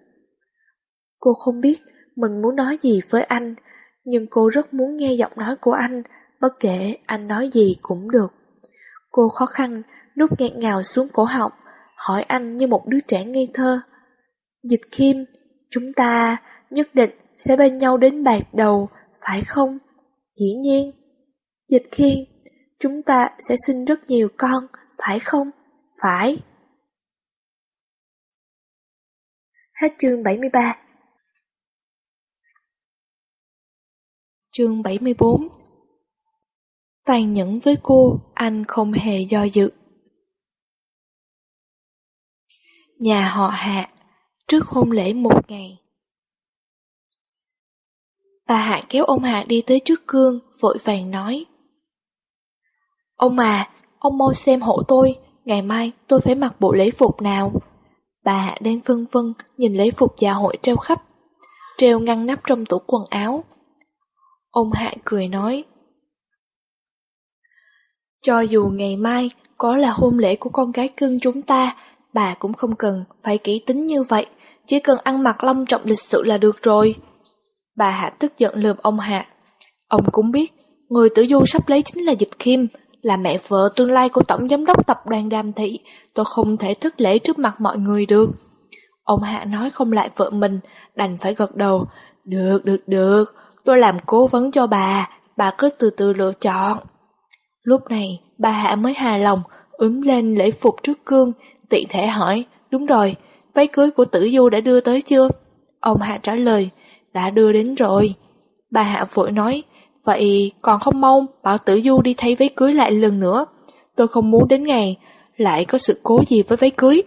Cô không biết mình muốn nói gì với anh, nhưng cô rất muốn nghe giọng nói của anh, bất kể anh nói gì cũng được. Cô khó khăn, nút nghẹn ngào xuống cổ họng, hỏi anh như một đứa trẻ ngây thơ. Dịch Kim, chúng ta nhất định sẽ bên nhau đến bạc đầu, phải không? Dĩ nhiên. Dịch Kim, chúng ta sẽ sinh rất nhiều con, phải không? Phải. Hết chương 73 Chương 74 Tàn nhẫn với cô, anh không hề do dự. Nhà họ Hạ, trước hôn lễ một ngày. Bà Hạ kéo ông Hạ đi tới trước gương, vội vàng nói. Ông à, ông mau xem hộ tôi, ngày mai tôi phải mặc bộ lễ phục nào. Bà Hạ đang phân vân nhìn lễ phục dạ hội treo khắp, treo ngăn nắp trong tủ quần áo. Ông Hạ cười nói, cho dù ngày mai có là hôn lễ của con gái cưng chúng ta, bà cũng không cần phải kỹ tính như vậy, chỉ cần ăn mặc long trọng lịch sự là được rồi. Bà Hạ tức giận lườm ông Hạ. Ông cũng biết, người tử du sắp lấy chính là Dịch Kim, là mẹ vợ tương lai của tổng giám đốc tập đoàn Đàm Thị, tôi không thể thức lễ trước mặt mọi người được. Ông Hạ nói không lại vợ mình, đành phải gật đầu. Được, được, được, tôi làm cố vấn cho bà, bà cứ từ từ lựa chọn. Lúc này, bà Hạ mới hài lòng, ướm lên lễ phục trước gương, tiện thể hỏi, đúng rồi, váy cưới của tử du đã đưa tới chưa? Ông Hạ trả lời, đã đưa đến rồi. Bà Hạ vội nói, vậy còn không mong bảo tử du đi thay váy cưới lại lần nữa. Tôi không muốn đến ngày lại có sự cố gì với váy cưới.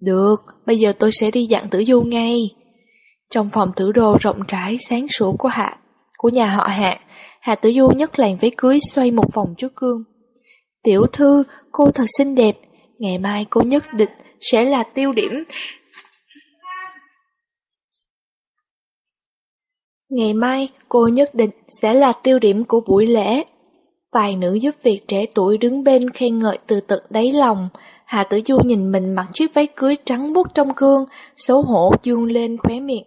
Được, bây giờ tôi sẽ đi dặn tử du ngay. Trong phòng tử đồ rộng rãi sáng sủa của Hạ, của nhà họ Hạ, Hạ Tử Du nhấc làn váy cưới xoay một vòng trước gương. Tiểu thư, cô thật xinh đẹp, ngày mai cô nhất định sẽ là tiêu điểm. Ngày mai cô nhất định sẽ là tiêu điểm của buổi lễ. Vài nữ giúp việc trẻ tuổi đứng bên khen ngợi từ tận đáy lòng. Hà Tử Du nhìn mình mặc chiếc váy cưới trắng bút trong gương, xấu hổ dương lên khóe miệng.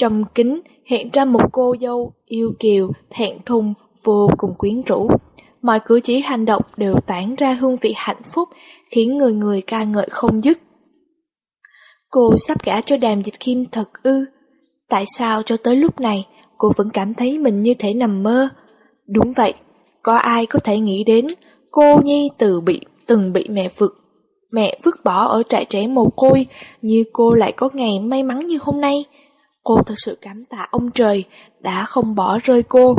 Trong kính hiện ra một cô dâu yêu kiều, thẹn thùng, vô cùng quyến rũ. Mọi cử chỉ hành động đều tản ra hương vị hạnh phúc, khiến người người ca ngợi không dứt. Cô sắp gả cho đàm dịch kim thật ư. Tại sao cho tới lúc này cô vẫn cảm thấy mình như thể nằm mơ? Đúng vậy, có ai có thể nghĩ đến cô Nhi từ bị từng bị mẹ vượt mẹ vứt bỏ ở trại trẻ mồ côi, như cô lại có ngày may mắn như hôm nay. Cô thật sự cảm tạ ông trời đã không bỏ rơi cô,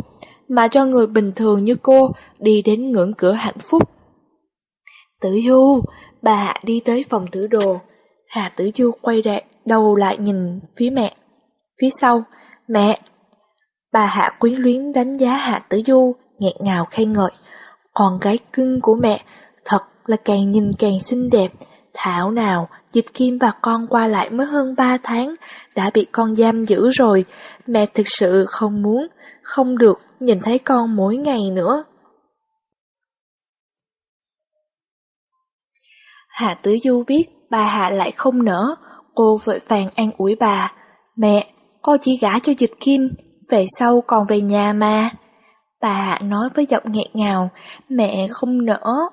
mà cho người bình thường như cô đi đến ngưỡng cửa hạnh phúc. Tử Du, bà Hạ đi tới phòng tử đồ. Hà Tử Du quay lại, đầu lại nhìn phía mẹ. Phía sau, mẹ. Bà Hạ quyến luyến đánh giá Hạ Tử Du, nghẹn ngào khen ngợi. Con gái cưng của mẹ, thật là càng nhìn càng xinh đẹp. Thảo nào, Dịch Kim và con qua lại mới hơn ba tháng, đã bị con giam giữ rồi. Mẹ thực sự không muốn, không được nhìn thấy con mỗi ngày nữa. Hạ Tứ Du biết bà Hạ lại không nỡ, cô vội vàng an ủi bà. Mẹ, con chỉ gả cho Dịch Kim, về sau còn về nhà mà. Bà Hạ nói với giọng nghẹn ngào, mẹ không nỡ.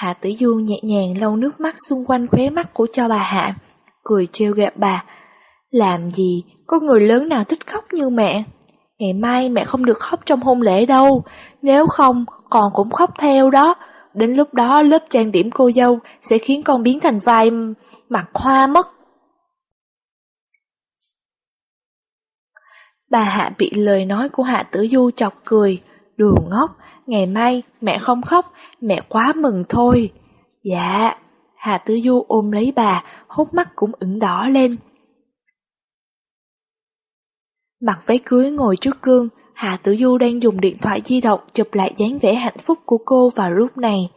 Hạ Tử Du nhẹ nhàng lau nước mắt xung quanh khóe mắt của cho bà Hạ, cười trêu ghẹo bà. Làm gì, có người lớn nào thích khóc như mẹ? Ngày mai mẹ không được khóc trong hôn lễ đâu, nếu không, con cũng khóc theo đó. Đến lúc đó lớp trang điểm cô dâu sẽ khiến con biến thành vai mặt hoa mất. Bà Hạ bị lời nói của Hạ Tử Du chọc cười, đùa ngốc, ngày mai mẹ không khóc, mẹ quá mừng thôi. Dạ, Hà Tử Du ôm lấy bà, hốc mắt cũng ửng đỏ lên. Mặc váy cưới ngồi trước gương, hà Tử Du đang dùng điện thoại di động chụp lại dáng vẻ hạnh phúc của cô vào lúc này.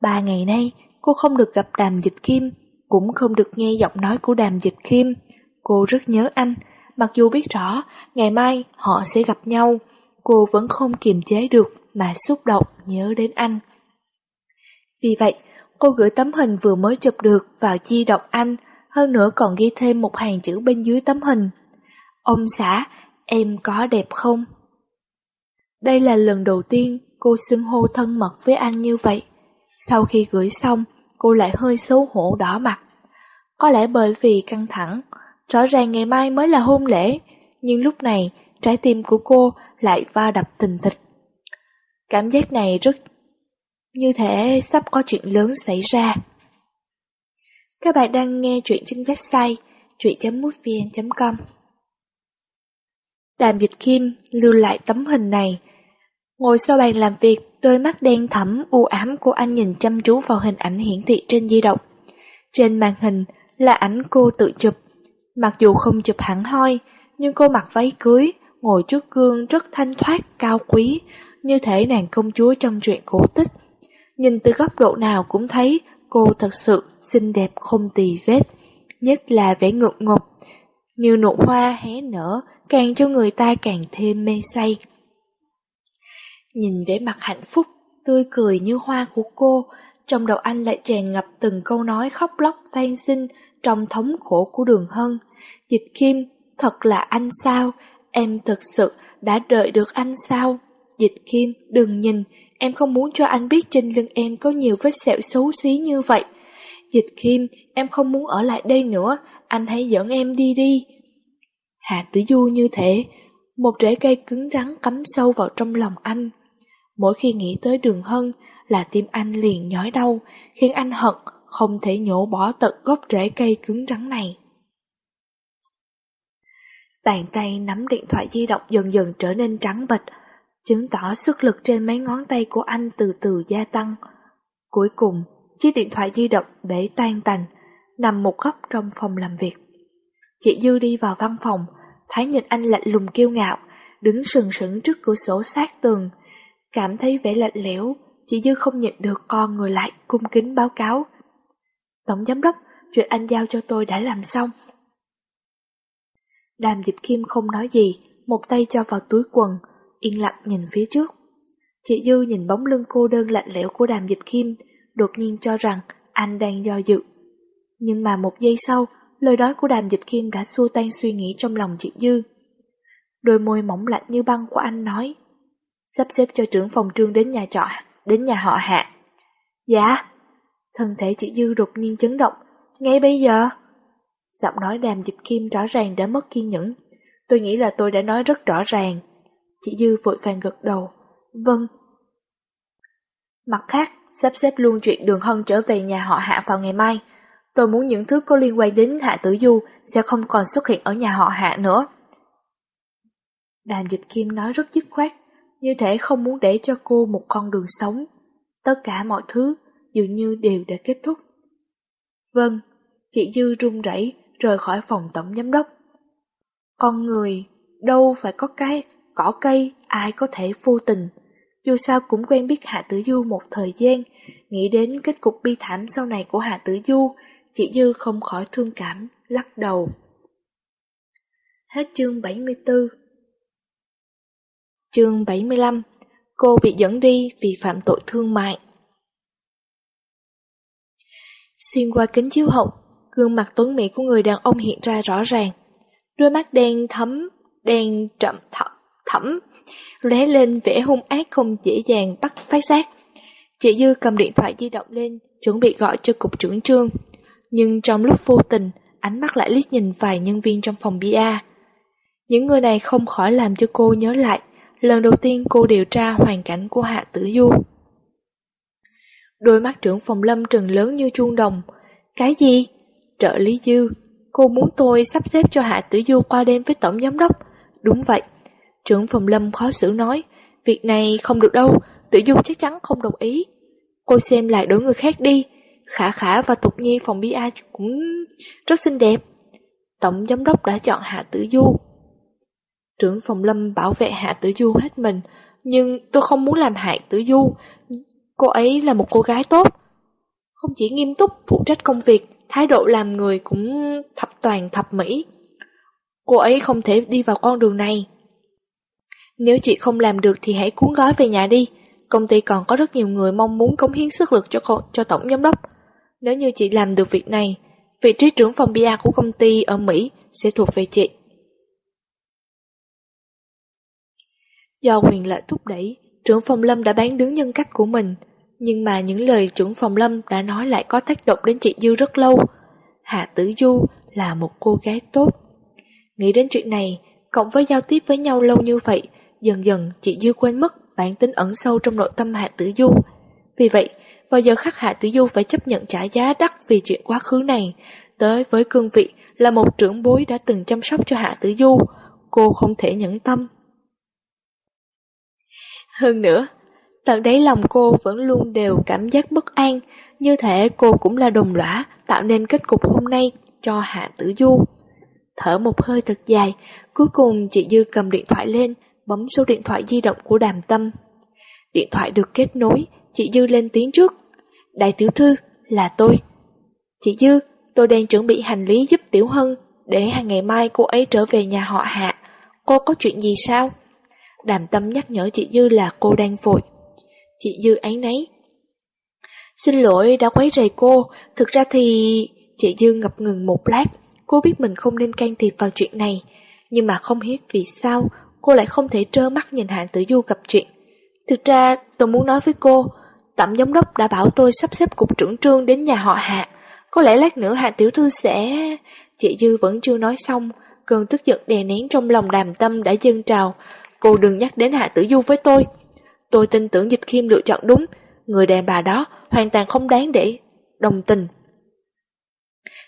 Ba ngày nay, cô không được gặp Đàm Dịch Kim, cũng không được nghe giọng nói của Đàm Dịch Kim. Cô rất nhớ anh, mặc dù biết rõ ngày mai họ sẽ gặp nhau, cô vẫn không kiềm chế được mà xúc động nhớ đến anh. Vì vậy, cô gửi tấm hình vừa mới chụp được vào di động anh, hơn nữa còn ghi thêm một hàng chữ bên dưới tấm hình. Ông xã, em có đẹp không? Đây là lần đầu tiên cô xưng hô thân mật với anh như vậy. Sau khi gửi xong, cô lại hơi xấu hổ đỏ mặt. Có lẽ bởi vì căng thẳng, rõ ràng ngày mai mới là hôn lễ, nhưng lúc này trái tim của cô lại va đập tình thịch. Cảm giác này rất như thể sắp có chuyện lớn xảy ra. Các bạn đang nghe chuyện trên website truyện.mútvn.com Đàm Dịch Kim lưu lại tấm hình này. Ngồi sau bàn làm việc, đôi mắt đen thẫm u ám của anh nhìn chăm chú vào hình ảnh hiển thị trên di động. Trên màn hình là ảnh cô tự chụp. Mặc dù không chụp hẳn hoi, nhưng cô mặc váy cưới, ngồi trước gương rất thanh thoát, cao quý, như thể nàng công chúa trong truyện cổ tích. Nhìn từ góc độ nào cũng thấy cô thật sự xinh đẹp không tì vết, nhất là vẻ ngượng ngục, như nụ hoa hé nở, càng cho người ta càng thêm mê say. Nhìn vẻ mặt hạnh phúc, tươi cười như hoa của cô, trong đầu anh lại tràn ngập từng câu nói khóc lóc than xin trong thống khổ của đường hân. Dịch Kim, thật là anh sao? Em thực sự đã đợi được anh sao? Dịch Kim, đừng nhìn, em không muốn cho anh biết trên lưng em có nhiều vết sẹo xấu xí như vậy. Dịch Kim, em không muốn ở lại đây nữa, anh hãy dẫn em đi đi. Hạ tử du như thế, một rễ cây cứng rắn cắm sâu vào trong lòng anh. Mỗi khi nghĩ tới đường hân là tim anh liền nhói đau, khiến anh hận không thể nhổ bỏ tận gốc rễ cây cứng rắn này. Bàn tay nắm điện thoại di động dần dần trở nên trắng bệch, chứng tỏ sức lực trên mấy ngón tay của anh từ từ gia tăng. Cuối cùng, chiếc điện thoại di động bể tan tành, nằm một góc trong phòng làm việc. Chị Dư đi vào văn phòng, thấy nhìn anh lạnh lùng kiêu ngạo, đứng sừng sững trước cửa sổ sát tường. Cảm thấy vẻ lạnh lẽo, chị Dư không nhịn được con người lại cung kính báo cáo. Tổng giám đốc, chuyện anh giao cho tôi đã làm xong. Đàm dịch kim không nói gì, một tay cho vào túi quần, yên lặng nhìn phía trước. Chị Dư nhìn bóng lưng cô đơn lạnh lẽo của đàm dịch kim, đột nhiên cho rằng anh đang do dự. Nhưng mà một giây sau, lời nói của đàm dịch kim đã xua tan suy nghĩ trong lòng chị Dư. Đôi môi mỏng lạnh như băng của anh nói, sắp xếp cho trưởng phòng trương đến nhà trọ, đến nhà họ hạ. Dạ. Thân thể chị Dư đột nhiên chấn động, ngay bây giờ. Giọng nói đàm dịch kim rõ ràng đã mất kiên nhẫn. Tôi nghĩ là tôi đã nói rất rõ ràng. Chị Dư vội vàng gật đầu. Vâng. Mặt khác, sắp xếp luôn chuyện đường hân trở về nhà họ hạ vào ngày mai. Tôi muốn những thứ có liên quan đến Hạ Tử Du sẽ không còn xuất hiện ở nhà họ Hạ nữa. Đàm Dịch Kim nói rất dứt khoát, như thể không muốn để cho cô một con đường sống. Tất cả mọi thứ dường như đều đã kết thúc. Vâng, chị Dư run rẩy rời khỏi phòng tổng giám đốc. Con người, đâu phải có cái, cỏ cây, ai có thể vô tình. Dù sao cũng quen biết Hạ Tử Du một thời gian, nghĩ đến kết cục bi thảm sau này của Hạ Tử Du, chị Dư không khỏi thương cảm, lắc đầu. Hết chương 74 Chương 75 Cô bị dẫn đi vì phạm tội thương mại Xuyên qua kính chiếu hậu, gương mặt tuấn mỹ của người đàn ông hiện ra rõ ràng. Đôi mắt đen thấm, đen trầm thẳm, thẫm, lóe lên vẻ hung ác không dễ dàng bắt phát giác. Chị Dư cầm điện thoại di động lên, chuẩn bị gọi cho cục trưởng trương. Nhưng trong lúc vô tình, ánh mắt lại liếc nhìn vài nhân viên trong phòng bia. Những người này không khỏi làm cho cô nhớ lại lần đầu tiên cô điều tra hoàn cảnh của Hạ Tử Du. Đôi mắt trưởng phòng lâm trừng lớn như chuông đồng. Cái gì? Trợ lý Dư, cô muốn tôi sắp xếp cho Hạ Tử Du qua đêm với tổng giám đốc. Đúng vậy. Trưởng phòng lâm khó xử nói, việc này không được đâu, Tử Du chắc chắn không đồng ý. Cô xem lại đối người khác đi, Khả Khả và Tục Nhi phòng BI cũng rất xinh đẹp. Tổng giám đốc đã chọn Hạ Tử Du. Trưởng phòng lâm bảo vệ Hạ Tử Du hết mình, nhưng tôi không muốn làm hại Tử Du. Cô ấy là một cô gái tốt, không chỉ nghiêm túc phụ trách công việc, thái độ làm người cũng thập toàn thập mỹ. Cô ấy không thể đi vào con đường này. Nếu chị không làm được thì hãy cuốn gói về nhà đi. Công ty còn có rất nhiều người mong muốn cống hiến sức lực cho cô, cho tổng giám đốc. Nếu như chị làm được việc này, vị trí trưởng phòng PR của công ty ở Mỹ sẽ thuộc về chị. Do quyền lợi thúc đẩy, trưởng phòng Lâm đã bán đứng nhân cách của mình. Nhưng mà những lời trưởng phòng Lâm đã nói lại có tác động đến chị Dư rất lâu. Hạ Tử Du là một cô gái tốt. Nghĩ đến chuyện này, cộng với giao tiếp với nhau lâu như vậy, dần dần chị Dư quên mất bản tính ẩn sâu trong nội tâm Hạ Tử Du. Vì vậy, vào giờ khắc Hạ Tử Du phải chấp nhận trả giá đắt vì chuyện quá khứ này, tới với cương vị là một trưởng bối đã từng chăm sóc cho Hạ Tử Du, cô không thể nhẫn tâm. Hơn nữa, tận đáy lòng cô vẫn luôn đều cảm giác bất an, như thể cô cũng là đồng lõa tạo nên kết cục hôm nay cho Hạ Tử Du. Thở một hơi thật dài, cuối cùng chị Dư cầm điện thoại lên, bấm số điện thoại di động của đàm tâm. Điện thoại được kết nối, chị Dư lên tiếng trước. Đại tiểu thư, là tôi. Chị Dư, tôi đang chuẩn bị hành lý giúp Tiểu Hân, để hàng ngày mai cô ấy trở về nhà họ Hạ. Cô có chuyện gì sao? Đàm tâm nhắc nhở chị Dư là cô đang vội. Chị Dư ấy nấy. Xin lỗi đã quấy rầy cô, thực ra thì... Chị Dư ngập ngừng một lát, cô biết mình không nên can thiệp vào chuyện này, nhưng mà không biết vì sao cô lại không thể trơ mắt nhìn hạng Tử Du gặp chuyện. Thực ra, tôi muốn nói với cô, tổng giám đốc đã bảo tôi sắp xếp cục trưởng trương đến nhà họ Hạ. Có lẽ lát nữa Hạ Tiểu Thư sẽ... Chị Dư vẫn chưa nói xong, cơn tức giận đè nén trong lòng đàm tâm đã dâng trào. Cô đừng nhắc đến Hạ Tử Du với tôi. Tôi tin tưởng Dịch Khiêm lựa chọn đúng, người đàn bà đó hoàn toàn không đáng để đồng tình.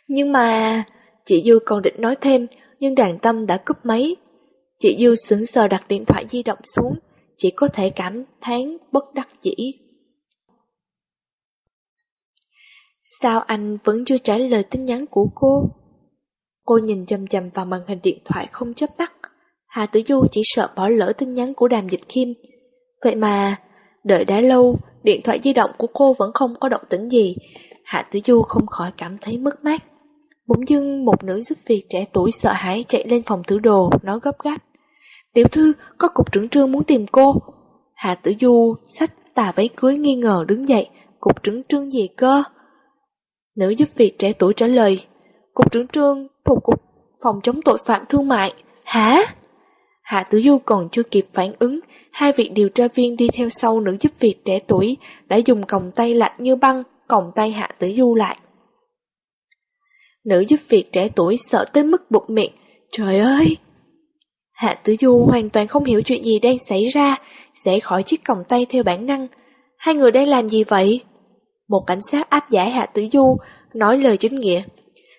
Nhưng mà... Chị Dư còn định nói thêm, nhưng đàn tâm đã cúp máy. Chị Dư sững sờ đặt điện thoại di động xuống, chỉ có thể cảm thán bất đắc dĩ. Sao anh vẫn chưa trả lời tin nhắn của cô? Cô nhìn chầm chầm vào màn hình điện thoại không chấp mắt. Hà Tử Du chỉ sợ bỏ lỡ tin nhắn của đàm dịch kim. Vậy mà, đợi đã lâu, điện thoại di động của cô vẫn không có động tĩnh gì. Hạ Tử Du không khỏi cảm thấy mất mát. Bỗng dưng một nữ giúp việc trẻ tuổi sợ hãi chạy lên phòng thử đồ, nói gấp gáp. Tiểu thư, có cục trưởng trương muốn tìm cô. Hạ Tử Du sách tà váy cưới nghi ngờ đứng dậy, cục trưởng trương gì cơ? Nữ giúp việc trẻ tuổi trả lời, cục trưởng trương thuộc cục phòng chống tội phạm thương mại. Hả? Hạ Tử Du còn chưa kịp phản ứng, hai vị điều tra viên đi theo sau nữ giúp việc trẻ tuổi đã dùng còng tay lạnh như băng còng tay Hạ Tử Du lại. Nữ giúp việc trẻ tuổi sợ tới mức bụt miệng. Trời ơi! Hạ Tử Du hoàn toàn không hiểu chuyện gì đang xảy ra, sẽ khỏi chiếc còng tay theo bản năng. Hai người đang làm gì vậy? Một cảnh sát áp giải Hạ Tử Du, nói lời chính nghĩa.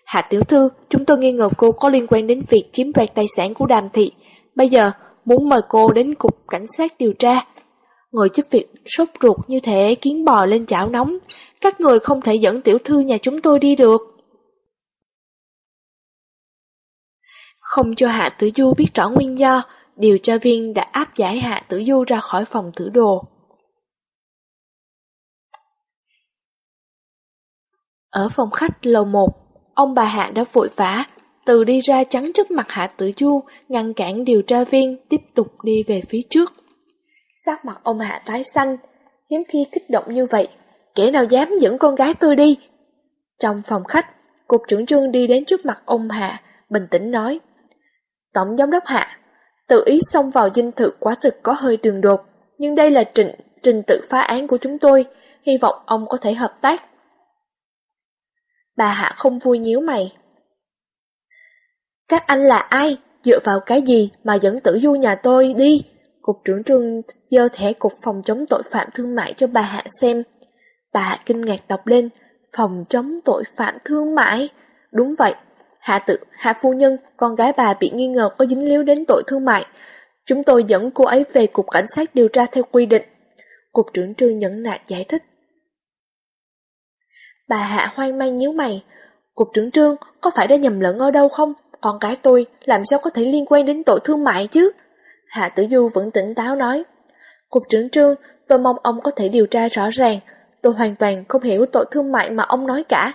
Hạ Tiểu Thư, chúng tôi nghi ngờ cô có liên quan đến việc chiếm đoạt tài sản của đàm thị. Bây giờ, muốn mời cô đến cục cảnh sát điều tra. Người giúp việc sốt ruột như thể kiến bò lên chảo nóng. Các người không thể dẫn Tiểu Thư nhà chúng tôi đi được. Không cho Hạ Tử Du biết rõ nguyên do, điều tra viên đã áp giải Hạ Tử Du ra khỏi phòng thử đồ. Ở phòng khách lầu 1, ông bà Hạ đã vội vã, từ đi ra chắn trước mặt Hạ Tử Du, ngăn cản điều tra viên tiếp tục đi về phía trước. Sắc mặt ông Hạ tái xanh, hiếm khi kích động như vậy, kẻ nào dám dẫn con gái tôi đi. Trong phòng khách, cục trưởng trương đi đến trước mặt ông Hạ, bình tĩnh nói. Tổng giám đốc Hạ, tự ý xông vào dinh thự quá thực có hơi đường đột, nhưng đây là trình, trình tự phá án của chúng tôi, hy vọng ông có thể hợp tác. Bà Hạ không vui nhíu mày. Các anh là ai? Dựa vào cái gì mà dẫn tử du nhà tôi đi? Cục trưởng trương dơ thẻ cục phòng chống tội phạm thương mại cho bà Hạ xem. Bà Hạ kinh ngạc đọc lên, phòng chống tội phạm thương mại. Đúng vậy, Hạ tự, Hạ phu nhân, con gái bà bị nghi ngờ có dính líu đến tội thương mại. Chúng tôi dẫn cô ấy về cục cảnh sát điều tra theo quy định. Cục trưởng trương nhẫn nại giải thích. Bà Hạ hoang mang nhíu mày. Cục trưởng trương, có phải đã nhầm lẫn ở đâu không? con gái tôi làm sao có thể liên quan đến tội thương mại chứ? Hạ Tử Du vẫn tỉnh táo nói. Cục trưởng trương, tôi mong ông có thể điều tra rõ ràng. Tôi hoàn toàn không hiểu tội thương mại mà ông nói cả.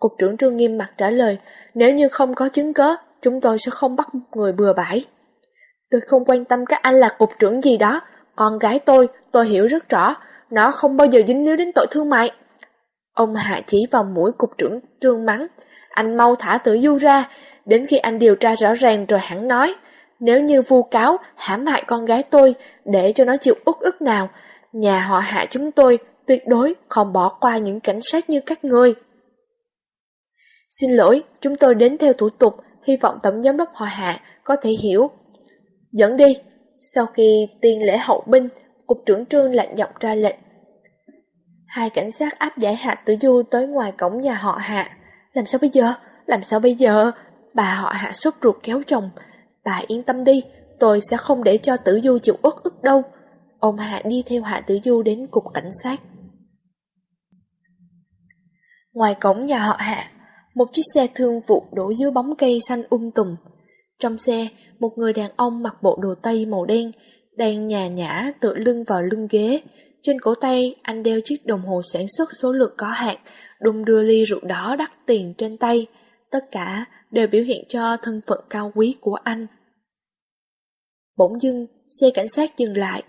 Cục trưởng trương nghiêm mặt trả lời, nếu như không có chứng cớ, chúng tôi sẽ không bắt người bừa bãi. Tôi không quan tâm các anh là cục trưởng gì đó, con gái tôi, tôi hiểu rất rõ, nó không bao giờ dính líu đến tội thương mại. Ông Hạ chỉ vào mũi cục trưởng trương mắng, anh mau thả tử du ra, đến khi anh điều tra rõ ràng rồi hẳn nói, nếu như vu cáo hãm hại con gái tôi để cho nó chịu uất ức nào, nhà họ Hạ chúng tôi tuyệt đối không bỏ qua những cảnh sát như các ngươi. Xin lỗi, chúng tôi đến theo thủ tục, hy vọng tổng giám đốc họ Hạ có thể hiểu. Dẫn đi. Sau khi tiên lễ hậu binh, cục trưởng trương lạnh giọng ra lệnh. Hai cảnh sát áp giải Hạ Tử Du tới ngoài cổng nhà họ Hạ. Làm sao bây giờ? Làm sao bây giờ? Bà họ Hạ sốt ruột kéo chồng. Bà yên tâm đi, tôi sẽ không để cho Tử Du chịu uất ức đâu. Ông Hạ đi theo Hạ Tử Du đến cục cảnh sát. Ngoài cổng nhà họ Hạ, một chiếc xe thương vụ đổ dưới bóng cây xanh um tùm. Trong xe, một người đàn ông mặc bộ đồ tây màu đen, đang nhà nhã tựa lưng vào lưng ghế. Trên cổ tay, anh đeo chiếc đồng hồ sản xuất số lượng có hạn, đung đưa ly rượu đỏ đắt tiền trên tay. Tất cả đều biểu hiện cho thân phận cao quý của anh. Bỗng dưng, xe cảnh sát dừng lại.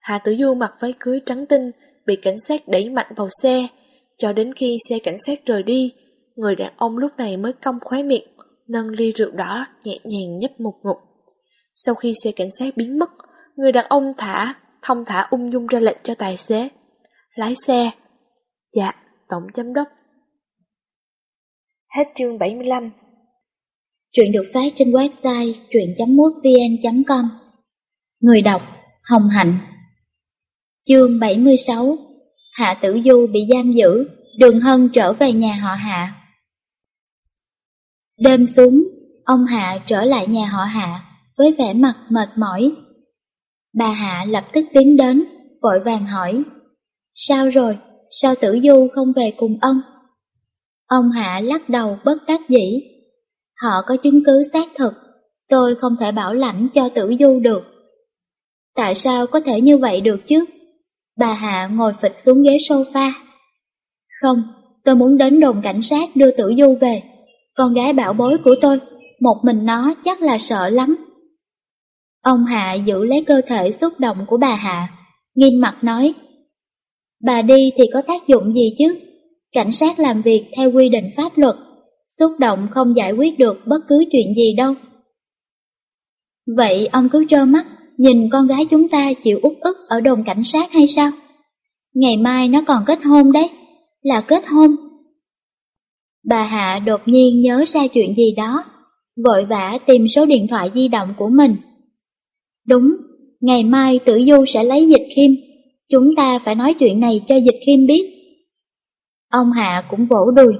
Hà Tử Du mặc váy cưới trắng tinh, bị cảnh sát đẩy mạnh vào xe. Cho đến khi xe cảnh sát rời đi, người đàn ông lúc này mới cong khóe miệng, nâng ly rượu đỏ nhẹ nhàng nhấp một ngụm. Sau khi xe cảnh sát biến mất, người đàn ông thả, thông thả ung dung ra lệnh cho tài xế. Lái xe. Dạ, tổng giám đốc. Hết chương 75 Chuyện được phát trên website truyện.mútvn.com Người đọc Hồng Hạnh Chương 76 Hạ Tử Du bị giam giữ, Đường Hân trở về nhà họ Hạ. Đêm xuống, ông Hạ trở lại nhà họ Hạ với vẻ mặt mệt mỏi. Bà Hạ lập tức tiến đến, vội vàng hỏi. Sao rồi, sao Tử Du không về cùng ông? Ông Hạ lắc đầu bất đắc dĩ. Họ có chứng cứ xác thực, tôi không thể bảo lãnh cho Tử Du được. Tại sao có thể như vậy được chứ? Bà Hạ ngồi phịch xuống ghế sofa. Không, tôi muốn đến đồn cảnh sát đưa Tử Du về. Con gái bảo bối của tôi, một mình nó chắc là sợ lắm. Ông Hạ giữ lấy cơ thể xúc động của bà Hạ, nghiêm mặt nói. Bà đi thì có tác dụng gì chứ? Cảnh sát làm việc theo quy định pháp luật, xúc động không giải quyết được bất cứ chuyện gì đâu. Vậy ông cứ trơ mắt, nhìn con gái chúng ta chịu út ức ở đồn cảnh sát hay sao? Ngày mai nó còn kết hôn đấy, là kết hôn. Bà Hạ đột nhiên nhớ ra chuyện gì đó, vội vã tìm số điện thoại di động của mình. Đúng, ngày mai Tử Du sẽ lấy dịch khiêm, chúng ta phải nói chuyện này cho dịch khiêm biết. Ông Hạ cũng vỗ đùi.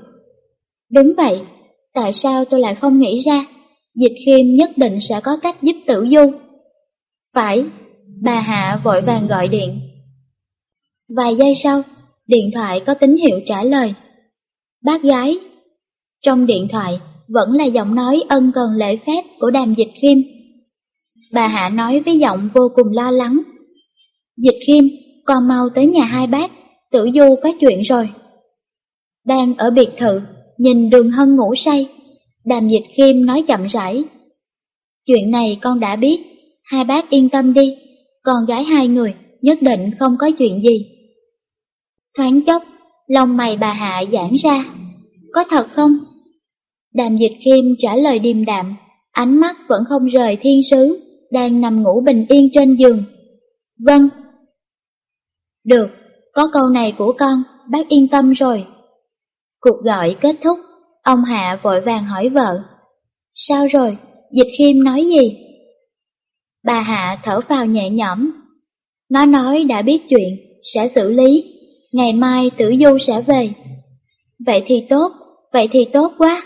Đúng vậy, tại sao tôi lại không nghĩ ra, dịch khiêm nhất định sẽ có cách giúp Tử Du. Phải, bà Hạ vội vàng gọi điện. Vài giây sau, điện thoại có tín hiệu trả lời. Bác gái. Trong điện thoại vẫn là giọng nói ân cần lễ phép của đàm dịch khiêm. Bà Hạ nói với giọng vô cùng lo lắng. Dịch khiêm, con mau tới nhà hai bác, tử du có chuyện rồi. Đang ở biệt thự, nhìn đường hân ngủ say, đàm dịch khiêm nói chậm rãi. Chuyện này con đã biết, hai bác yên tâm đi, con gái hai người nhất định không có chuyện gì. Thoáng chốc, lòng mày bà Hạ giãn ra. Có thật không? Đàm dịch khiêm trả lời điềm đạm, ánh mắt vẫn không rời thiên sứ, đang nằm ngủ bình yên trên giường. Vâng. Được, có câu này của con, bác yên tâm rồi. Cuộc gọi kết thúc, ông Hạ vội vàng hỏi vợ. Sao rồi, dịch khiêm nói gì? Bà Hạ thở phào nhẹ nhõm. Nó nói đã biết chuyện, sẽ xử lý, ngày mai tử du sẽ về. Vậy thì tốt, vậy thì tốt quá.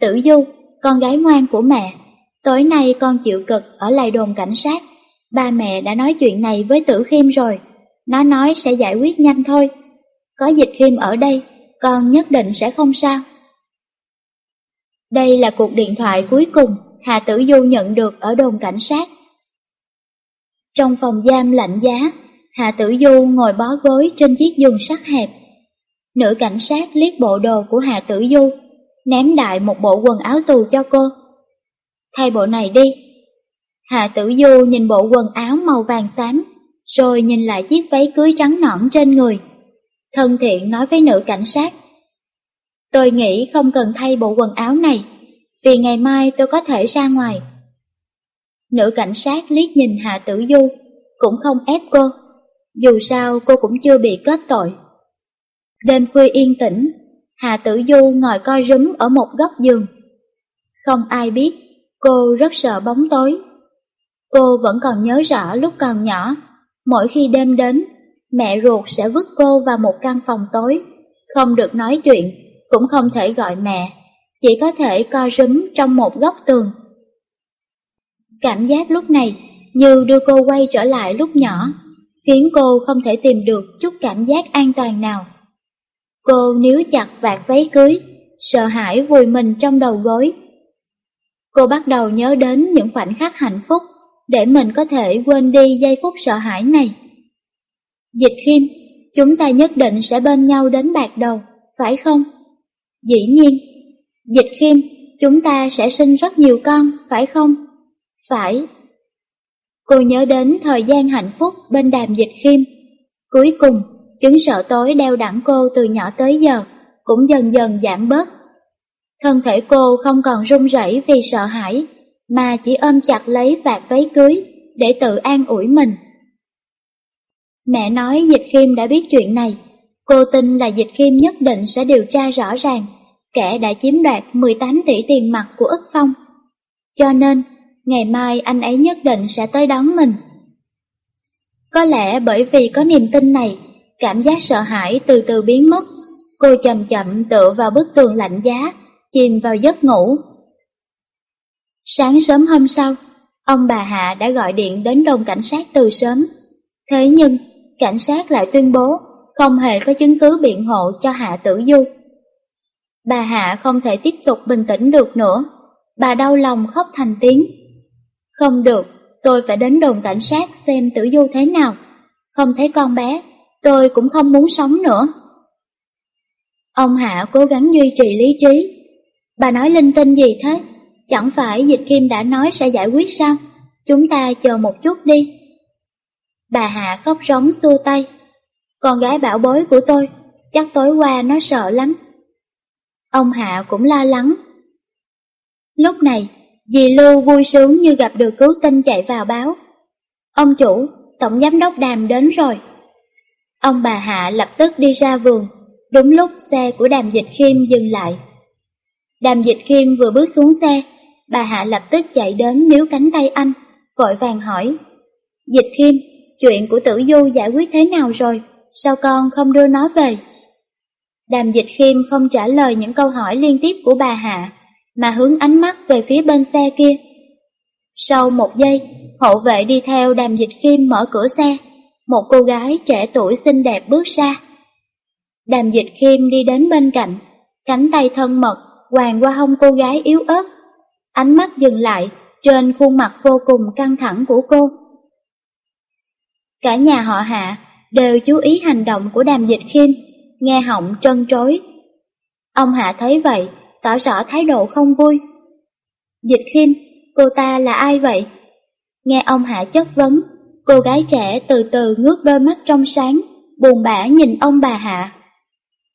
Tử du, con gái ngoan của mẹ, tối nay con chịu cực ở lại đồn cảnh sát. Ba mẹ đã nói chuyện này với tử khiêm rồi, nó nói sẽ giải quyết nhanh thôi. Có dịch khiêm ở đây, con nhất định sẽ không sao. Đây là cuộc điện thoại cuối cùng Hà Tử Du nhận được ở đồn cảnh sát. Trong phòng giam lạnh giá, Hà Tử Du ngồi bó gối trên chiếc giường sắt hẹp. Nữ cảnh sát liếc bộ đồ của Hà Tử Du, ném đại một bộ quần áo tù cho cô. Thay bộ này đi. Hạ Tử Du nhìn bộ quần áo màu vàng xám, rồi nhìn lại chiếc váy cưới trắng nõn trên người. Thân thiện nói với nữ cảnh sát. Tôi nghĩ không cần thay bộ quần áo này, vì ngày mai tôi có thể ra ngoài. Nữ cảnh sát liếc nhìn Hạ Tử Du, cũng không ép cô, dù sao cô cũng chưa bị kết tội. Đêm khuya yên tĩnh, Hạ Tử Du ngồi coi rúm ở một góc giường. Không ai biết, cô rất sợ bóng tối. Cô vẫn còn nhớ rõ lúc còn nhỏ, mỗi khi đêm đến, mẹ ruột sẽ vứt cô vào một căn phòng tối, không được nói chuyện, cũng không thể gọi mẹ, chỉ có thể co rúm trong một góc tường. Cảm giác lúc này như đưa cô quay trở lại lúc nhỏ, khiến cô không thể tìm được chút cảm giác an toàn nào. Cô níu chặt vạt váy cưới, sợ hãi vùi mình trong đầu gối. Cô bắt đầu nhớ đến những khoảnh khắc hạnh phúc để mình có thể quên đi giây phút sợ hãi này. Dịch khiêm, chúng ta nhất định sẽ bên nhau đến bạc đầu, phải không? Dĩ nhiên. Dịch khiêm, chúng ta sẽ sinh rất nhiều con, phải không? Phải. Cô nhớ đến thời gian hạnh phúc bên đàm dịch khiêm. Cuối cùng, chứng sợ tối đeo đẳng cô từ nhỏ tới giờ cũng dần dần giảm bớt. Thân thể cô không còn run rẩy vì sợ hãi, mà chỉ ôm chặt lấy vạt váy cưới để tự an ủi mình. Mẹ nói Dịch Khiêm đã biết chuyện này, cô tin là Dịch Khiêm nhất định sẽ điều tra rõ ràng kẻ đã chiếm đoạt 18 tỷ tiền mặt của Ức Phong. Cho nên, ngày mai anh ấy nhất định sẽ tới đón mình. Có lẽ bởi vì có niềm tin này, cảm giác sợ hãi từ từ biến mất, cô chậm chậm tựa vào bức tường lạnh giá, chìm vào giấc ngủ. Sáng sớm hôm sau, ông bà Hạ đã gọi điện đến đồn cảnh sát từ sớm. Thế nhưng, cảnh sát lại tuyên bố không hề có chứng cứ biện hộ cho Hạ Tử Du. Bà Hạ không thể tiếp tục bình tĩnh được nữa. Bà đau lòng khóc thành tiếng. Không được, tôi phải đến đồn cảnh sát xem tử du thế nào. Không thấy con bé, tôi cũng không muốn sống nữa. Ông Hạ cố gắng duy trì lý trí. Bà nói linh tinh gì thế? Chẳng phải dịch kim đã nói sẽ giải quyết sao? Chúng ta chờ một chút đi. Bà Hạ khóc rống xua tay. Con gái bảo bối của tôi, chắc tối qua nó sợ lắm. Ông Hạ cũng lo lắng. Lúc này, dì Lưu vui sướng như gặp được cứu tinh chạy vào báo. Ông chủ, tổng giám đốc đàm đến rồi. Ông bà Hạ lập tức đi ra vườn, đúng lúc xe của đàm dịch khiêm dừng lại. Đàm dịch khiêm vừa bước xuống xe, bà Hạ lập tức chạy đến níu cánh tay anh, vội vàng hỏi. Dịch khiêm, chuyện của tử du giải quyết thế nào rồi, sao con không đưa nó về? Đàm dịch khiêm không trả lời những câu hỏi liên tiếp của bà Hạ, mà hướng ánh mắt về phía bên xe kia. Sau một giây, hộ vệ đi theo đàm dịch khiêm mở cửa xe, một cô gái trẻ tuổi xinh đẹp bước ra. Đàm dịch khiêm đi đến bên cạnh, cánh tay thân mật hoàng qua hông cô gái yếu ớt. Ánh mắt dừng lại trên khuôn mặt vô cùng căng thẳng của cô. Cả nhà họ hạ đều chú ý hành động của đàm dịch khiêm nghe họng trân trối. Ông Hạ thấy vậy, tỏ rõ thái độ không vui. Dịch khiêm, cô ta là ai vậy? Nghe ông Hạ chất vấn, cô gái trẻ từ từ ngước đôi mắt trong sáng, buồn bã nhìn ông bà Hạ.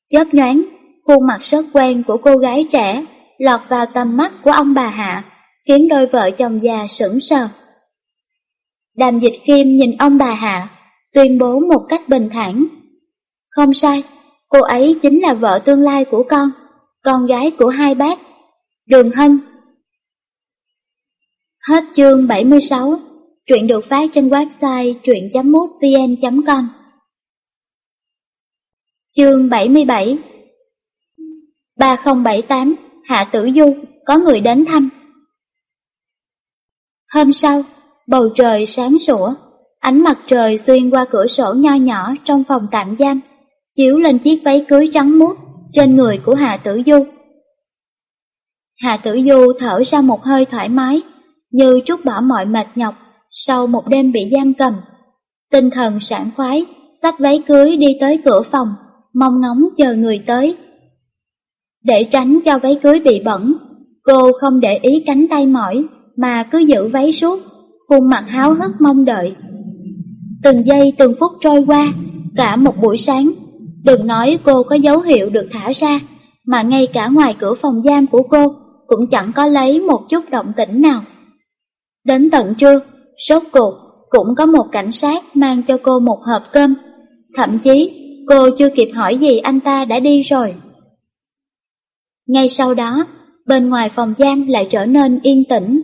Chớp nhoáng, khuôn mặt rất quen của cô gái trẻ lọt vào tầm mắt của ông bà Hạ, khiến đôi vợ chồng già sững sờ. Đàm dịch khiêm nhìn ông bà Hạ, tuyên bố một cách bình thản. Không sai, Cô ấy chính là vợ tương lai của con, con gái của hai bác, Đường Hân. Hết chương 76, truyện được phát trên website truyện.mútvn.com Chương 77 3078 Hạ Tử Du có người đến thăm. Hôm sau, bầu trời sáng sủa, ánh mặt trời xuyên qua cửa sổ nho nhỏ trong phòng tạm giam chiếu lên chiếc váy cưới trắng muốt trên người của Hạ Tử Du. hạ Tử Du thở ra một hơi thoải mái, như trút bỏ mọi mệt nhọc sau một đêm bị giam cầm. Tinh thần sảng khoái, xách váy cưới đi tới cửa phòng, mong ngóng chờ người tới. Để tránh cho váy cưới bị bẩn, cô không để ý cánh tay mỏi mà cứ giữ váy suốt, khuôn mặt háo hức mong đợi. Từng giây từng phút trôi qua, cả một buổi sáng, đừng nói cô có dấu hiệu được thả ra, mà ngay cả ngoài cửa phòng giam của cô cũng chẳng có lấy một chút động tĩnh nào. Đến tận trưa, sốt cuộc cũng có một cảnh sát mang cho cô một hộp cơm. Thậm chí cô chưa kịp hỏi gì anh ta đã đi rồi. Ngay sau đó, bên ngoài phòng giam lại trở nên yên tĩnh,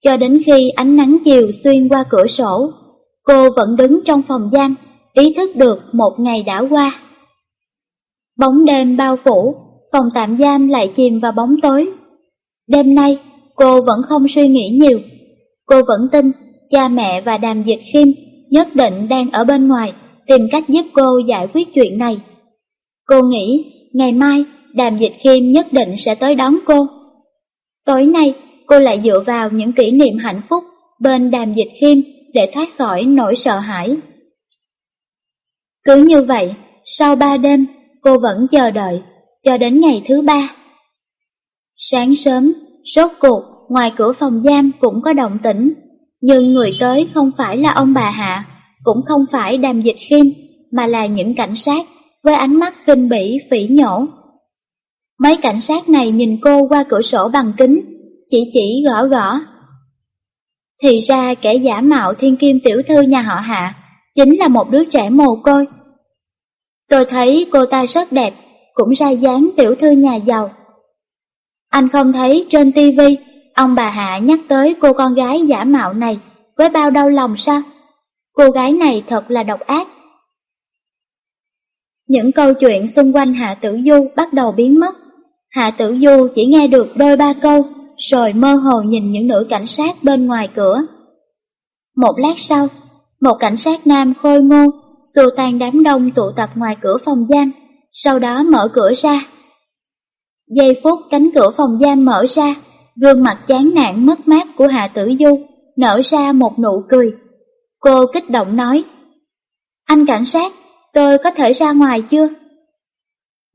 cho đến khi ánh nắng chiều xuyên qua cửa sổ, cô vẫn đứng trong phòng giam, ý thức được một ngày đã qua. Bóng đêm bao phủ, phòng tạm giam lại chìm vào bóng tối. Đêm nay, cô vẫn không suy nghĩ nhiều. Cô vẫn tin cha mẹ và đàm dịch khiêm nhất định đang ở bên ngoài tìm cách giúp cô giải quyết chuyện này. Cô nghĩ ngày mai đàm dịch khiêm nhất định sẽ tới đón cô. Tối nay, cô lại dựa vào những kỷ niệm hạnh phúc bên đàm dịch khiêm để thoát khỏi nỗi sợ hãi. Cứ như vậy, sau ba đêm, cô vẫn chờ đợi, cho đến ngày thứ ba. Sáng sớm, rốt cuộc, ngoài cửa phòng giam cũng có động tĩnh, nhưng người tới không phải là ông bà Hạ, cũng không phải đàm dịch khiêm, mà là những cảnh sát với ánh mắt khinh bỉ phỉ nhổ. Mấy cảnh sát này nhìn cô qua cửa sổ bằng kính, chỉ chỉ gõ gõ. Thì ra kẻ giả mạo thiên kim tiểu thư nhà họ Hạ chính là một đứa trẻ mồ côi. Tôi thấy cô ta rất đẹp, cũng ra dáng tiểu thư nhà giàu. Anh không thấy trên tivi ông bà Hạ nhắc tới cô con gái giả mạo này với bao đau lòng sao? Cô gái này thật là độc ác. Những câu chuyện xung quanh Hạ Tử Du bắt đầu biến mất. Hạ Tử Du chỉ nghe được đôi ba câu, rồi mơ hồ nhìn những nữ cảnh sát bên ngoài cửa. Một lát sau, một cảnh sát nam khôi ngô, xua tan đám đông tụ tập ngoài cửa phòng giam, sau đó mở cửa ra. Giây phút cánh cửa phòng giam mở ra, gương mặt chán nản mất mát của Hạ Tử Du nở ra một nụ cười. Cô kích động nói, Anh cảnh sát, tôi có thể ra ngoài chưa?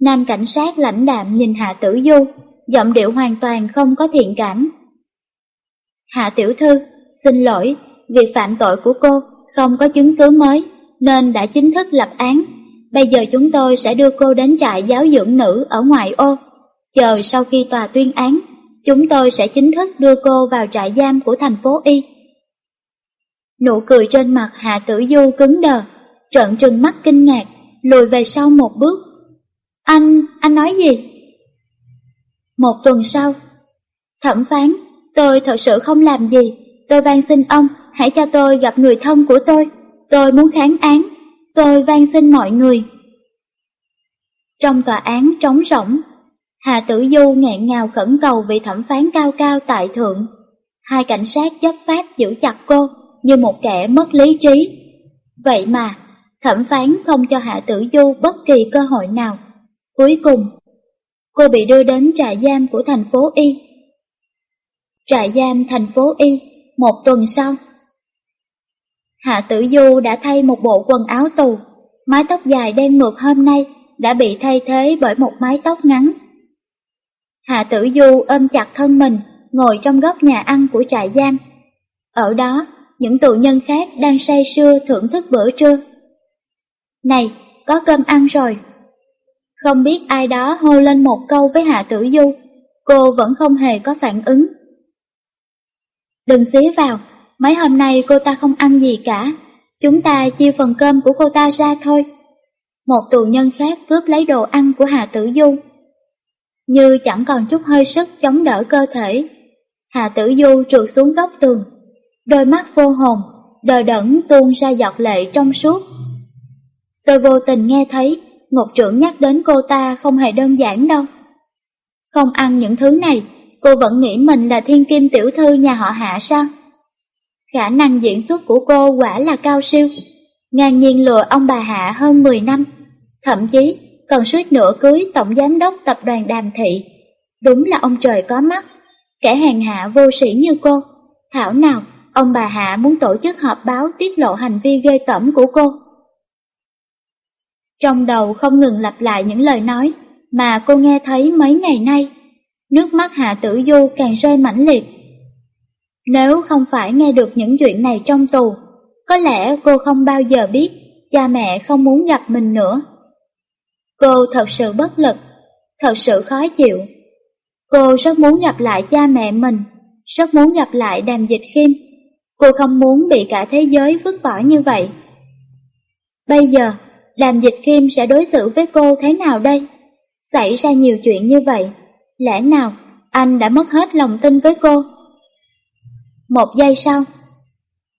Nam cảnh sát lãnh đạm nhìn Hạ Tử Du, giọng điệu hoàn toàn không có thiện cảm. Hạ tiểu thư, xin lỗi, việc phạm tội của cô không có chứng cứ mới, nên đã chính thức lập án. Bây giờ chúng tôi sẽ đưa cô đến trại giáo dưỡng nữ ở ngoại ô. Chờ sau khi tòa tuyên án, chúng tôi sẽ chính thức đưa cô vào trại giam của thành phố Y. Nụ cười trên mặt Hạ Tử Du cứng đờ, trợn trừng mắt kinh ngạc, lùi về sau một bước. Anh, anh nói gì? Một tuần sau, thẩm phán, tôi thật sự không làm gì, tôi van xin ông hãy cho tôi gặp người thân của tôi, tôi muốn kháng án, tôi van xin mọi người. Trong tòa án trống rỗng, Hà Tử Du nghẹn ngào khẩn cầu vị thẩm phán cao cao tại thượng. Hai cảnh sát chấp pháp giữ chặt cô như một kẻ mất lý trí. Vậy mà, thẩm phán không cho Hạ Tử Du bất kỳ cơ hội nào. Cuối cùng, cô bị đưa đến trại giam của thành phố Y. Trại giam thành phố Y, một tuần sau. Hạ Tử Du đã thay một bộ quần áo tù, mái tóc dài đen mượt hôm nay đã bị thay thế bởi một mái tóc ngắn. Hạ Tử Du ôm chặt thân mình, ngồi trong góc nhà ăn của trại giam. Ở đó, những tù nhân khác đang say sưa thưởng thức bữa trưa. Này, có cơm ăn rồi. Không biết ai đó hô lên một câu với Hạ Tử Du, cô vẫn không hề có phản ứng. Đừng xí vào, mấy hôm nay cô ta không ăn gì cả, chúng ta chia phần cơm của cô ta ra thôi. Một tù nhân khác cướp lấy đồ ăn của Hạ Tử Du. Như chẳng còn chút hơi sức chống đỡ cơ thể, Hạ Tử Du trượt xuống góc tường, đôi mắt vô hồn, đờ đẫn tuôn ra giọt lệ trong suốt. Tôi vô tình nghe thấy Ngục trưởng nhắc đến cô ta không hề đơn giản đâu. Không ăn những thứ này, cô vẫn nghĩ mình là thiên kim tiểu thư nhà họ hạ sao? Khả năng diễn xuất của cô quả là cao siêu, ngang nhiên lừa ông bà hạ hơn 10 năm, thậm chí còn suýt nữa cưới tổng giám đốc tập đoàn đàm thị. Đúng là ông trời có mắt, Kẻ hàng hạ vô sĩ như cô, thảo nào ông bà Hạ muốn tổ chức họp báo tiết lộ hành vi ghê tởm của cô. Trong đầu không ngừng lặp lại những lời nói mà cô nghe thấy mấy ngày nay. Nước mắt Hạ Tử Du càng rơi mãnh liệt. Nếu không phải nghe được những chuyện này trong tù, có lẽ cô không bao giờ biết cha mẹ không muốn gặp mình nữa. Cô thật sự bất lực, thật sự khó chịu. Cô rất muốn gặp lại cha mẹ mình, rất muốn gặp lại đàm dịch khiêm. Cô không muốn bị cả thế giới vứt bỏ như vậy. Bây giờ, đàm dịch khiêm sẽ đối xử với cô thế nào đây? Xảy ra nhiều chuyện như vậy, lẽ nào anh đã mất hết lòng tin với cô? Một giây sau,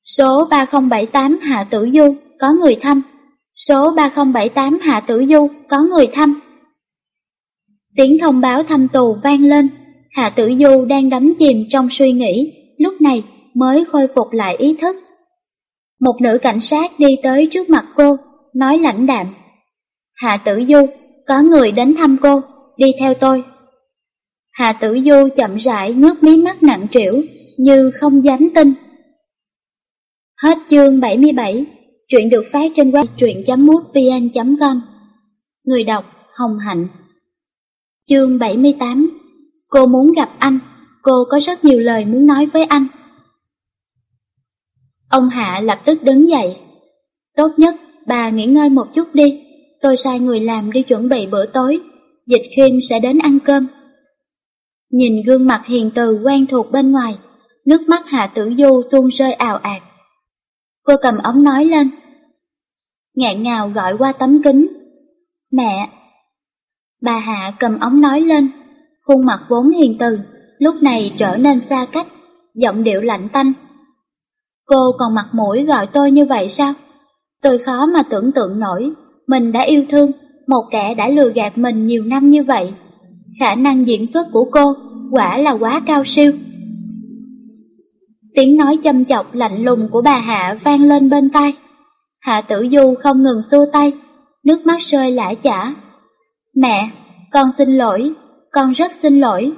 số 3078 Hạ Tử Du có người thăm. Số 3078 Hạ Tử Du có người thăm. Tiếng thông báo thăm tù vang lên, Hạ Tử Du đang đắm chìm trong suy nghĩ, lúc này mới khôi phục lại ý thức. Một nữ cảnh sát đi tới trước mặt cô, nói lãnh đạm. Hạ Tử Du, có người đến thăm cô, đi theo tôi. Hạ Tử Du chậm rãi ngước mí mắt nặng trĩu, như không dám tin. Hết chương 77, chuyện được phát trên web truyện.mútvn.com Người đọc Hồng Hạnh Chương 78 Cô muốn gặp anh, cô có rất nhiều lời muốn nói với anh. Ông Hạ lập tức đứng dậy. Tốt nhất, bà nghỉ ngơi một chút đi, tôi sai người làm đi chuẩn bị bữa tối, dịch khiêm sẽ đến ăn cơm. Nhìn gương mặt hiền từ quen thuộc bên ngoài, nước mắt Hạ Tử Du tuôn rơi ào ạt. Cô cầm ống nói lên. Ngạn ngào gọi qua tấm kính. Mẹ! Bà Hạ cầm ống nói lên, khuôn mặt vốn hiền từ, lúc này trở nên xa cách, giọng điệu lạnh tanh. Cô còn mặt mũi gọi tôi như vậy sao? Tôi khó mà tưởng tượng nổi, mình đã yêu thương, một kẻ đã lừa gạt mình nhiều năm như vậy. Khả năng diễn xuất của cô quả là quá cao siêu. Tiếng nói châm chọc lạnh lùng của bà Hạ vang lên bên tai. Hạ tử du không ngừng xua tay, nước mắt rơi lã chả. Mẹ, con xin lỗi, con rất xin lỗi.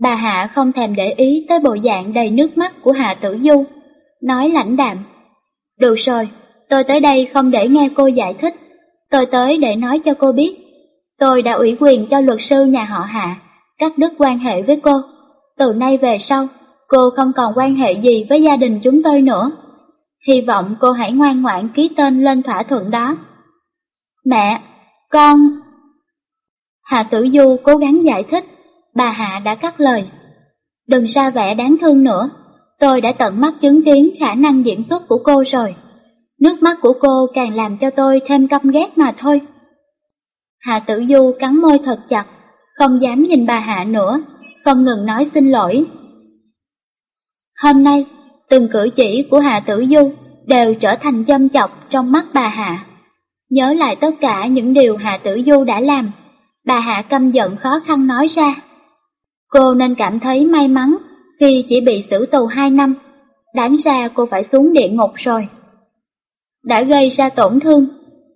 Bà Hạ không thèm để ý tới bộ dạng đầy nước mắt của Hạ Tử Du, nói lãnh đạm. Được rồi, tôi tới đây không để nghe cô giải thích, tôi tới để nói cho cô biết. Tôi đã ủy quyền cho luật sư nhà họ Hạ, cắt đứt quan hệ với cô. Từ nay về sau, cô không còn quan hệ gì với gia đình chúng tôi nữa. Hy vọng cô hãy ngoan ngoãn ký tên lên thỏa thuận đó. Mẹ, con... Hạ Tử Du cố gắng giải thích, bà Hạ đã cắt lời. Đừng ra vẻ đáng thương nữa, tôi đã tận mắt chứng kiến khả năng diễn xuất của cô rồi. Nước mắt của cô càng làm cho tôi thêm căm ghét mà thôi. Hạ Tử Du cắn môi thật chặt, không dám nhìn bà Hạ nữa, không ngừng nói xin lỗi. Hôm nay, từng cử chỉ của Hạ Tử Du đều trở thành châm chọc trong mắt bà Hạ. Nhớ lại tất cả những điều Hạ Tử Du đã làm, bà Hạ căm giận khó khăn nói ra. Cô nên cảm thấy may mắn khi chỉ bị xử tù 2 năm, đáng ra cô phải xuống địa ngục rồi. Đã gây ra tổn thương,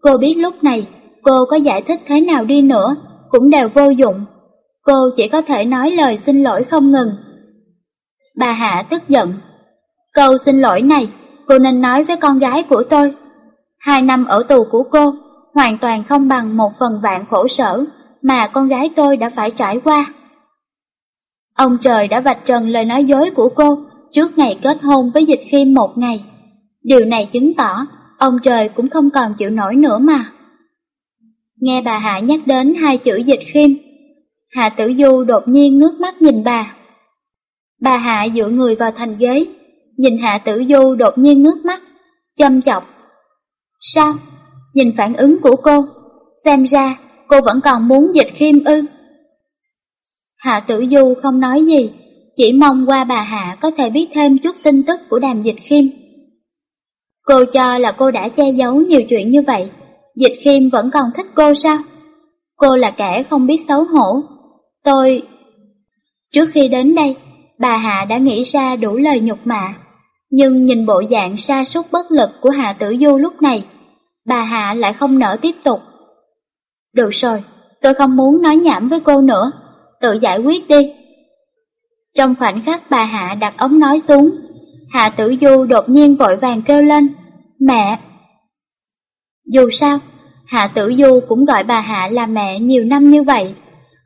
cô biết lúc này cô có giải thích thế nào đi nữa cũng đều vô dụng. Cô chỉ có thể nói lời xin lỗi không ngừng. Bà Hạ tức giận. Câu xin lỗi này cô nên nói với con gái của tôi. Hai năm ở tù của cô hoàn toàn không bằng một phần vạn khổ sở mà con gái tôi đã phải trải qua. Ông trời đã vạch trần lời nói dối của cô trước ngày kết hôn với dịch khiêm một ngày. Điều này chứng tỏ ông trời cũng không còn chịu nổi nữa mà. Nghe bà Hạ nhắc đến hai chữ dịch khiêm, Hạ Tử Du đột nhiên ngước mắt nhìn bà. Bà Hạ dựa người vào thành ghế, nhìn Hạ Tử Du đột nhiên ngước mắt, châm chọc. Sao? Nhìn phản ứng của cô, xem ra cô vẫn còn muốn dịch khiêm ư. Hạ Tử Du không nói gì, chỉ mong qua bà Hạ có thể biết thêm chút tin tức của đàm dịch khiêm. Cô cho là cô đã che giấu nhiều chuyện như vậy, dịch khiêm vẫn còn thích cô sao? Cô là kẻ không biết xấu hổ. Tôi... Trước khi đến đây, bà Hạ đã nghĩ ra đủ lời nhục mạ, nhưng nhìn bộ dạng sa sút bất lực của Hạ Tử Du lúc này, bà Hạ lại không nỡ tiếp tục. Được rồi, tôi không muốn nói nhảm với cô nữa, tự giải quyết đi. Trong khoảnh khắc bà Hạ đặt ống nói xuống, Hạ Tử Du đột nhiên vội vàng kêu lên, mẹ. Dù sao, Hạ Tử Du cũng gọi bà Hạ là mẹ nhiều năm như vậy.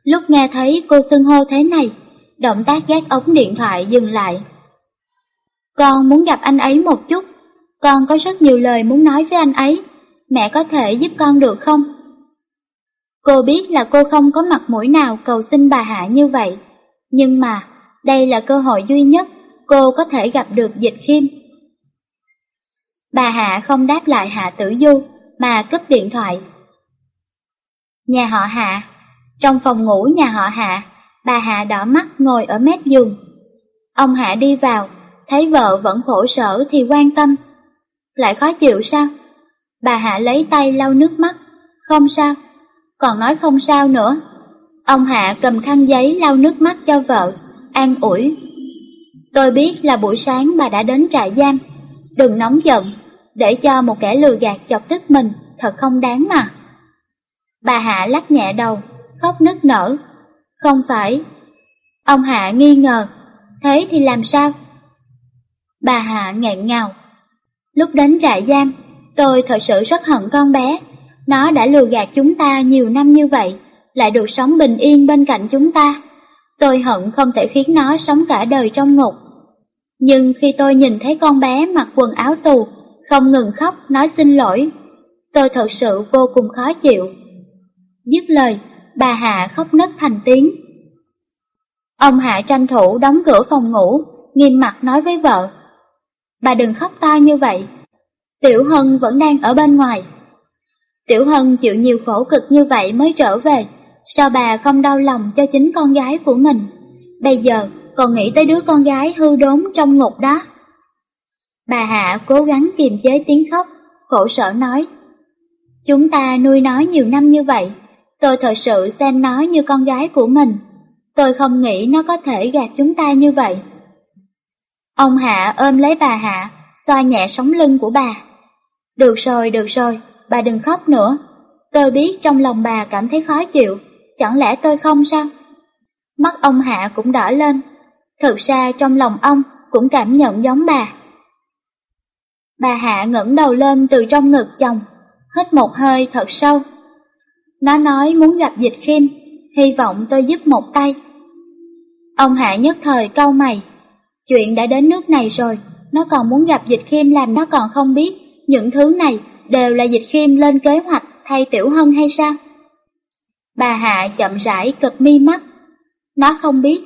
Lúc nghe thấy cô xưng hô thế này, động tác gác ống điện thoại dừng lại. Con muốn gặp anh ấy một chút, con có rất nhiều lời muốn nói với anh ấy, mẹ có thể giúp con được không? Cô biết là cô không có mặt mũi nào cầu xin bà Hạ như vậy, nhưng mà đây là cơ hội duy nhất cô có thể gặp được dịch khiêm. Bà Hạ không đáp lại Hạ Tử Du mà cất điện thoại. Nhà họ Hạ, trong phòng ngủ nhà họ Hạ, bà Hạ đỏ mắt ngồi ở mép giường. Ông Hạ đi vào, thấy vợ vẫn khổ sở thì quan tâm. Lại khó chịu sao? Bà Hạ lấy tay lau nước mắt, không sao, còn nói không sao nữa. Ông Hạ cầm khăn giấy lau nước mắt cho vợ, an ủi. Tôi biết là buổi sáng bà đã đến trại giam, đừng nóng giận, để cho một kẻ lừa gạt chọc tức mình, thật không đáng mà. Bà Hạ lắc nhẹ đầu, khóc nức nở. Không phải. Ông Hạ nghi ngờ, thế thì làm sao? Bà Hạ ngẹn ngào. Lúc đến trại giam, tôi thật sự rất hận con bé. Nó đã lừa gạt chúng ta nhiều năm như vậy, lại được sống bình yên bên cạnh chúng ta. Tôi hận không thể khiến nó sống cả đời trong ngục. Nhưng khi tôi nhìn thấy con bé mặc quần áo tù, không ngừng khóc nói xin lỗi, tôi thật sự vô cùng khó chịu. Dứt lời, bà Hạ khóc nấc thành tiếng. Ông Hạ tranh thủ đóng cửa phòng ngủ, nghiêm mặt nói với vợ. Bà đừng khóc to như vậy, Tiểu Hân vẫn đang ở bên ngoài. Tiểu Hân chịu nhiều khổ cực như vậy mới trở về, sao bà không đau lòng cho chính con gái của mình? Bây giờ còn nghĩ tới đứa con gái hư đốn trong ngục đó. Bà Hạ cố gắng kiềm chế tiếng khóc, khổ sở nói. Chúng ta nuôi nó nhiều năm như vậy, tôi thật sự xem nó như con gái của mình. Tôi không nghĩ nó có thể gạt chúng ta như vậy. Ông Hạ ôm lấy bà Hạ, xoa nhẹ sống lưng của bà. Được rồi, được rồi, bà đừng khóc nữa. Tôi biết trong lòng bà cảm thấy khó chịu, chẳng lẽ tôi không sao? Mắt ông Hạ cũng đỏ lên, thực ra trong lòng ông cũng cảm nhận giống bà. Bà Hạ ngẩng đầu lên từ trong ngực chồng, hít một hơi thật sâu. Nó nói muốn gặp dịch khiêm, hy vọng tôi giúp một tay. Ông Hạ nhất thời cau mày, chuyện đã đến nước này rồi, nó còn muốn gặp dịch khiêm làm nó còn không biết những thứ này đều là dịch khiêm lên kế hoạch thay Tiểu Hân hay sao? Bà Hạ chậm rãi cực mi mắt. Nó không biết,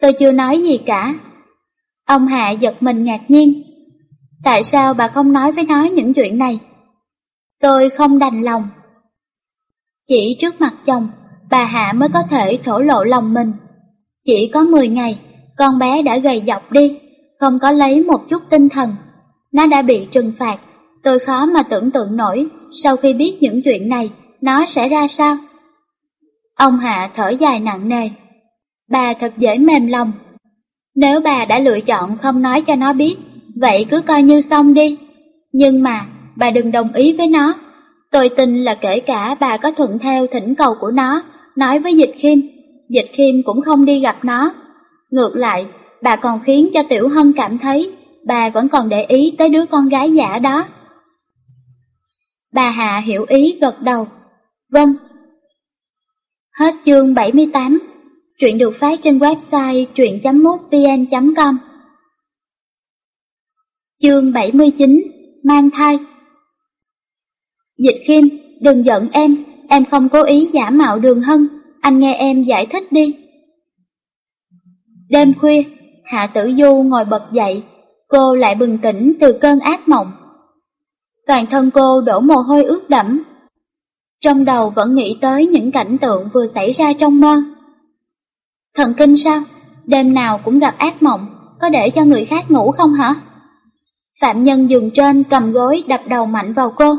tôi chưa nói gì cả. Ông Hạ giật mình ngạc nhiên. Tại sao bà không nói với nó những chuyện này? Tôi không đành lòng. Chỉ trước mặt chồng, bà Hạ mới có thể thổ lộ lòng mình. Chỉ có 10 ngày, con bé đã gầy dọc đi, không có lấy một chút tinh thần. Nó đã bị trừng phạt Tôi khó mà tưởng tượng nổi sau khi biết những chuyện này nó sẽ ra sao. Ông Hạ thở dài nặng nề. Bà thật dễ mềm lòng. Nếu bà đã lựa chọn không nói cho nó biết, vậy cứ coi như xong đi. Nhưng mà bà đừng đồng ý với nó. Tôi tin là kể cả bà có thuận theo thỉnh cầu của nó, nói với Dịch Khiêm, Dịch Khiêm cũng không đi gặp nó. Ngược lại, bà còn khiến cho Tiểu Hân cảm thấy bà vẫn còn để ý tới đứa con gái giả đó. Bà Hạ hiểu ý gật đầu. Vâng. Hết chương 78. Truyện được phát trên website truyện.mútvn.com Chương 79. Mang thai Dịch khiêm, đừng giận em, em không cố ý giả mạo đường hân, anh nghe em giải thích đi. Đêm khuya, Hạ Tử Du ngồi bật dậy, cô lại bừng tỉnh từ cơn ác mộng toàn thân cô đổ mồ hôi ướt đẫm. Trong đầu vẫn nghĩ tới những cảnh tượng vừa xảy ra trong mơ. Thần kinh sao? Đêm nào cũng gặp ác mộng, có để cho người khác ngủ không hả? Phạm nhân giường trên cầm gối đập đầu mạnh vào cô.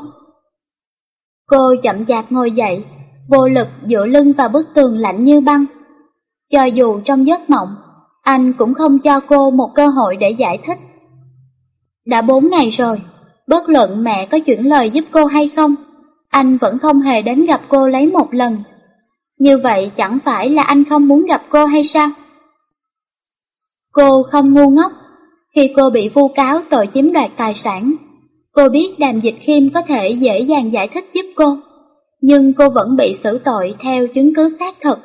Cô chậm chạp ngồi dậy, vô lực dựa lưng vào bức tường lạnh như băng. Cho dù trong giấc mộng, anh cũng không cho cô một cơ hội để giải thích. Đã bốn ngày rồi, Bất luận mẹ có chuyển lời giúp cô hay không, anh vẫn không hề đến gặp cô lấy một lần. Như vậy chẳng phải là anh không muốn gặp cô hay sao? Cô không ngu ngốc. Khi cô bị vu cáo tội chiếm đoạt tài sản, cô biết Đàm Dịch Khiêm có thể dễ dàng giải thích giúp cô, nhưng cô vẫn bị xử tội theo chứng cứ xác thực.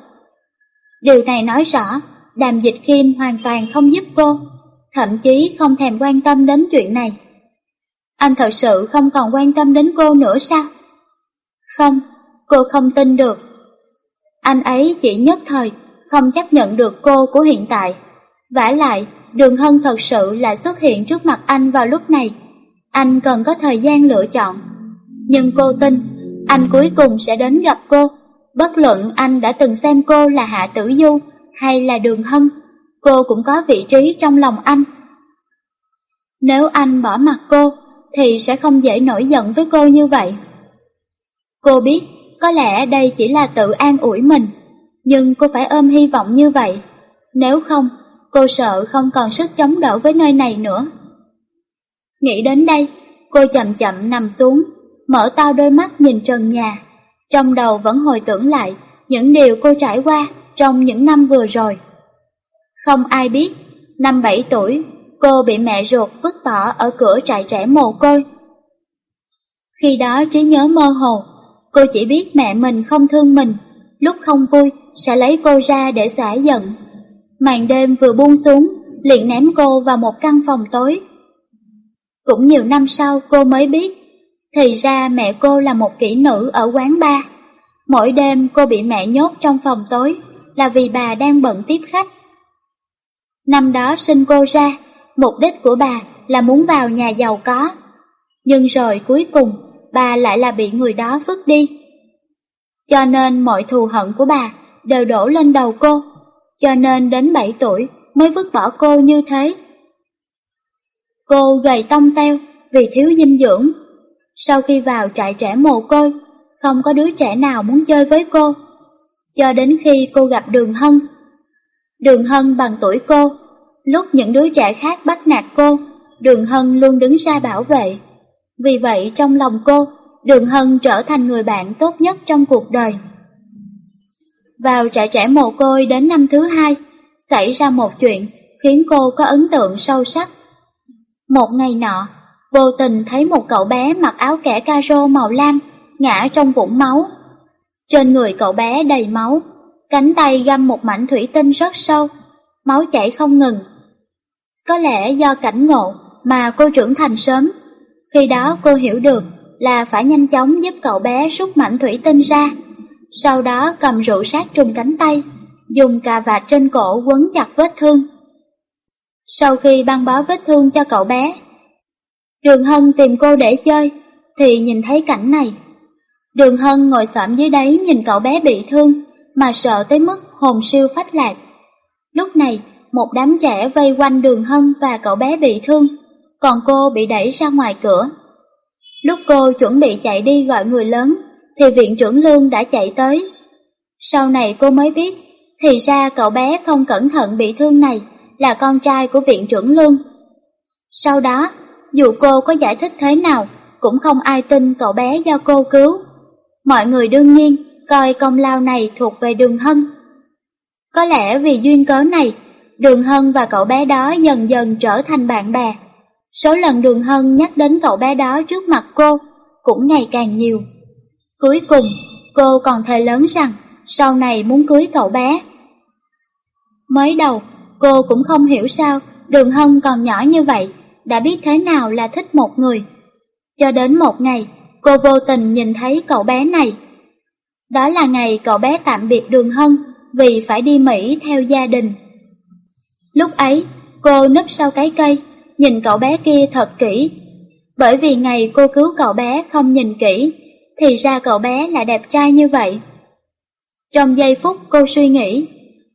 Điều này nói rõ, Đàm Dịch Khiêm hoàn toàn không giúp cô, thậm chí không thèm quan tâm đến chuyện này. Anh thật sự không còn quan tâm đến cô nữa sao? Không, cô không tin được. Anh ấy chỉ nhất thời, không chấp nhận được cô của hiện tại. vả lại, Đường Hân thật sự là xuất hiện trước mặt anh vào lúc này. Anh cần có thời gian lựa chọn. Nhưng cô tin, anh cuối cùng sẽ đến gặp cô. Bất luận anh đã từng xem cô là Hạ Tử Du hay là Đường Hân, cô cũng có vị trí trong lòng anh. Nếu anh bỏ mặt cô, thì sẽ không dễ nổi giận với cô như vậy. Cô biết, có lẽ đây chỉ là tự an ủi mình, nhưng cô phải ôm hy vọng như vậy. Nếu không, cô sợ không còn sức chống đỡ với nơi này nữa. Nghĩ đến đây, cô chậm chậm nằm xuống, mở to đôi mắt nhìn trần nhà. Trong đầu vẫn hồi tưởng lại những điều cô trải qua trong những năm vừa rồi. Không ai biết, năm 7 tuổi, cô bị mẹ ruột vứt bỏ ở cửa trại trẻ mồ côi. Khi đó trí nhớ mơ hồ, cô chỉ biết mẹ mình không thương mình, lúc không vui sẽ lấy cô ra để xả giận. Màn đêm vừa buông xuống, liền ném cô vào một căn phòng tối. Cũng nhiều năm sau cô mới biết, thì ra mẹ cô là một kỹ nữ ở quán bar. Mỗi đêm cô bị mẹ nhốt trong phòng tối là vì bà đang bận tiếp khách. Năm đó sinh cô ra, mục đích của bà là muốn vào nhà giàu có. Nhưng rồi cuối cùng, bà lại là bị người đó vứt đi. Cho nên mọi thù hận của bà đều đổ lên đầu cô, cho nên đến 7 tuổi mới vứt bỏ cô như thế. Cô gầy tông teo vì thiếu dinh dưỡng. Sau khi vào trại trẻ mồ côi, không có đứa trẻ nào muốn chơi với cô. Cho đến khi cô gặp Đường Hân. Đường Hân bằng tuổi cô, lúc những đứa trẻ khác bắt nạt cô, Đường Hân luôn đứng ra bảo vệ. Vì vậy trong lòng cô, Đường Hân trở thành người bạn tốt nhất trong cuộc đời. Vào trại trẻ mồ côi đến năm thứ hai, xảy ra một chuyện khiến cô có ấn tượng sâu sắc. Một ngày nọ, vô tình thấy một cậu bé mặc áo kẻ caro màu lam ngã trong vũng máu. Trên người cậu bé đầy máu, cánh tay găm một mảnh thủy tinh rất sâu, máu chảy không ngừng. Có lẽ do cảnh ngộ mà cô trưởng thành sớm, khi đó cô hiểu được là phải nhanh chóng giúp cậu bé rút mảnh thủy tinh ra, sau đó cầm rượu sát trùng cánh tay, dùng cà vạt trên cổ quấn chặt vết thương. Sau khi băng bó vết thương cho cậu bé, Đường Hân tìm cô để chơi, thì nhìn thấy cảnh này. Đường Hân ngồi xổm dưới đáy nhìn cậu bé bị thương, mà sợ tới mức hồn siêu phách lạc. Lúc này, một đám trẻ vây quanh Đường Hân và cậu bé bị thương, còn cô bị đẩy ra ngoài cửa. Lúc cô chuẩn bị chạy đi gọi người lớn, thì viện trưởng Lương đã chạy tới. Sau này cô mới biết, thì ra cậu bé không cẩn thận bị thương này là con trai của viện trưởng Lương. Sau đó, dù cô có giải thích thế nào, cũng không ai tin cậu bé do cô cứu. Mọi người đương nhiên coi công lao này thuộc về Đường Hân. Có lẽ vì duyên cớ này, Đường Hân và cậu bé đó dần dần trở thành bạn bè. Số lần Đường Hân nhắc đến cậu bé đó trước mặt cô cũng ngày càng nhiều. Cuối cùng, cô còn thề lớn rằng sau này muốn cưới cậu bé. Mới đầu, cô cũng không hiểu sao Đường Hân còn nhỏ như vậy, đã biết thế nào là thích một người. Cho đến một ngày, cô vô tình nhìn thấy cậu bé này. Đó là ngày cậu bé tạm biệt Đường Hân vì phải đi Mỹ theo gia đình. Lúc ấy, cô núp sau cái cây, nhìn cậu bé kia thật kỹ. Bởi vì ngày cô cứu cậu bé không nhìn kỹ, thì ra cậu bé là đẹp trai như vậy. Trong giây phút cô suy nghĩ,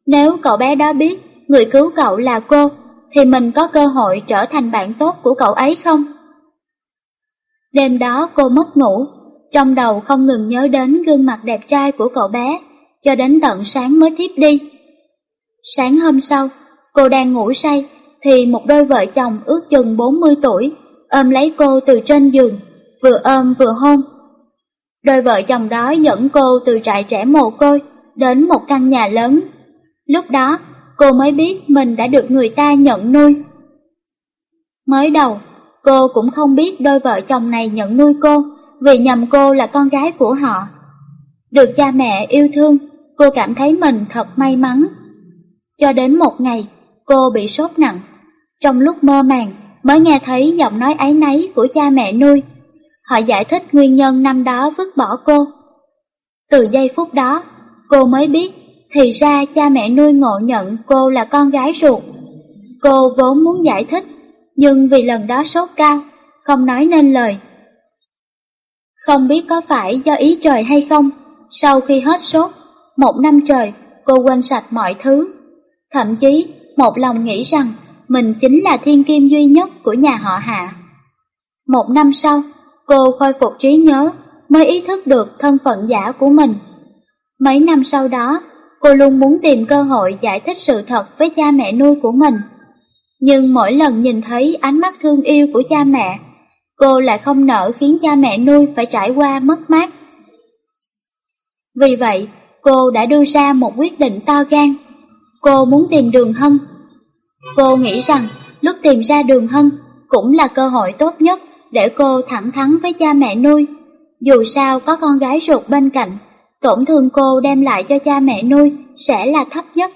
nếu cậu bé đó biết người cứu cậu là cô, thì mình có cơ hội trở thành bạn tốt của cậu ấy không? Đêm đó cô mất ngủ, trong đầu không ngừng nhớ đến gương mặt đẹp trai của cậu bé, cho đến tận sáng mới thiếp đi. Sáng hôm sau, cô đang ngủ say, thì một đôi vợ chồng ước chừng 40 tuổi, ôm lấy cô từ trên giường, vừa ôm vừa hôn. Đôi vợ chồng đó dẫn cô từ trại trẻ mồ côi đến một căn nhà lớn. Lúc đó, cô mới biết mình đã được người ta nhận nuôi. Mới đầu, cô cũng không biết đôi vợ chồng này nhận nuôi cô vì nhầm cô là con gái của họ. Được cha mẹ yêu thương, cô cảm thấy mình thật may mắn. Cho đến một ngày, cô bị sốt nặng. Trong lúc mơ màng, mới nghe thấy giọng nói áy náy của cha mẹ nuôi. Họ giải thích nguyên nhân năm đó vứt bỏ cô. Từ giây phút đó, cô mới biết thì ra cha mẹ nuôi ngộ nhận cô là con gái ruột. Cô vốn muốn giải thích, nhưng vì lần đó sốt cao, không nói nên lời. Không biết có phải do ý trời hay không, sau khi hết sốt, một năm trời cô quên sạch mọi thứ. Thậm chí một lòng nghĩ rằng mình chính là thiên kim duy nhất của nhà họ hạ. Một năm sau, cô khôi phục trí nhớ mới ý thức được thân phận giả của mình. Mấy năm sau đó, cô luôn muốn tìm cơ hội giải thích sự thật với cha mẹ nuôi của mình. Nhưng mỗi lần nhìn thấy ánh mắt thương yêu của cha mẹ, cô lại không nỡ khiến cha mẹ nuôi phải trải qua mất mát. Vì vậy, cô đã đưa ra một quyết định to gan. Cô muốn tìm đường hân. Cô nghĩ rằng lúc tìm ra đường hân cũng là cơ hội tốt nhất để cô thẳng thắn với cha mẹ nuôi. Dù sao có con gái ruột bên cạnh, tổn thương cô đem lại cho cha mẹ nuôi sẽ là thấp nhất.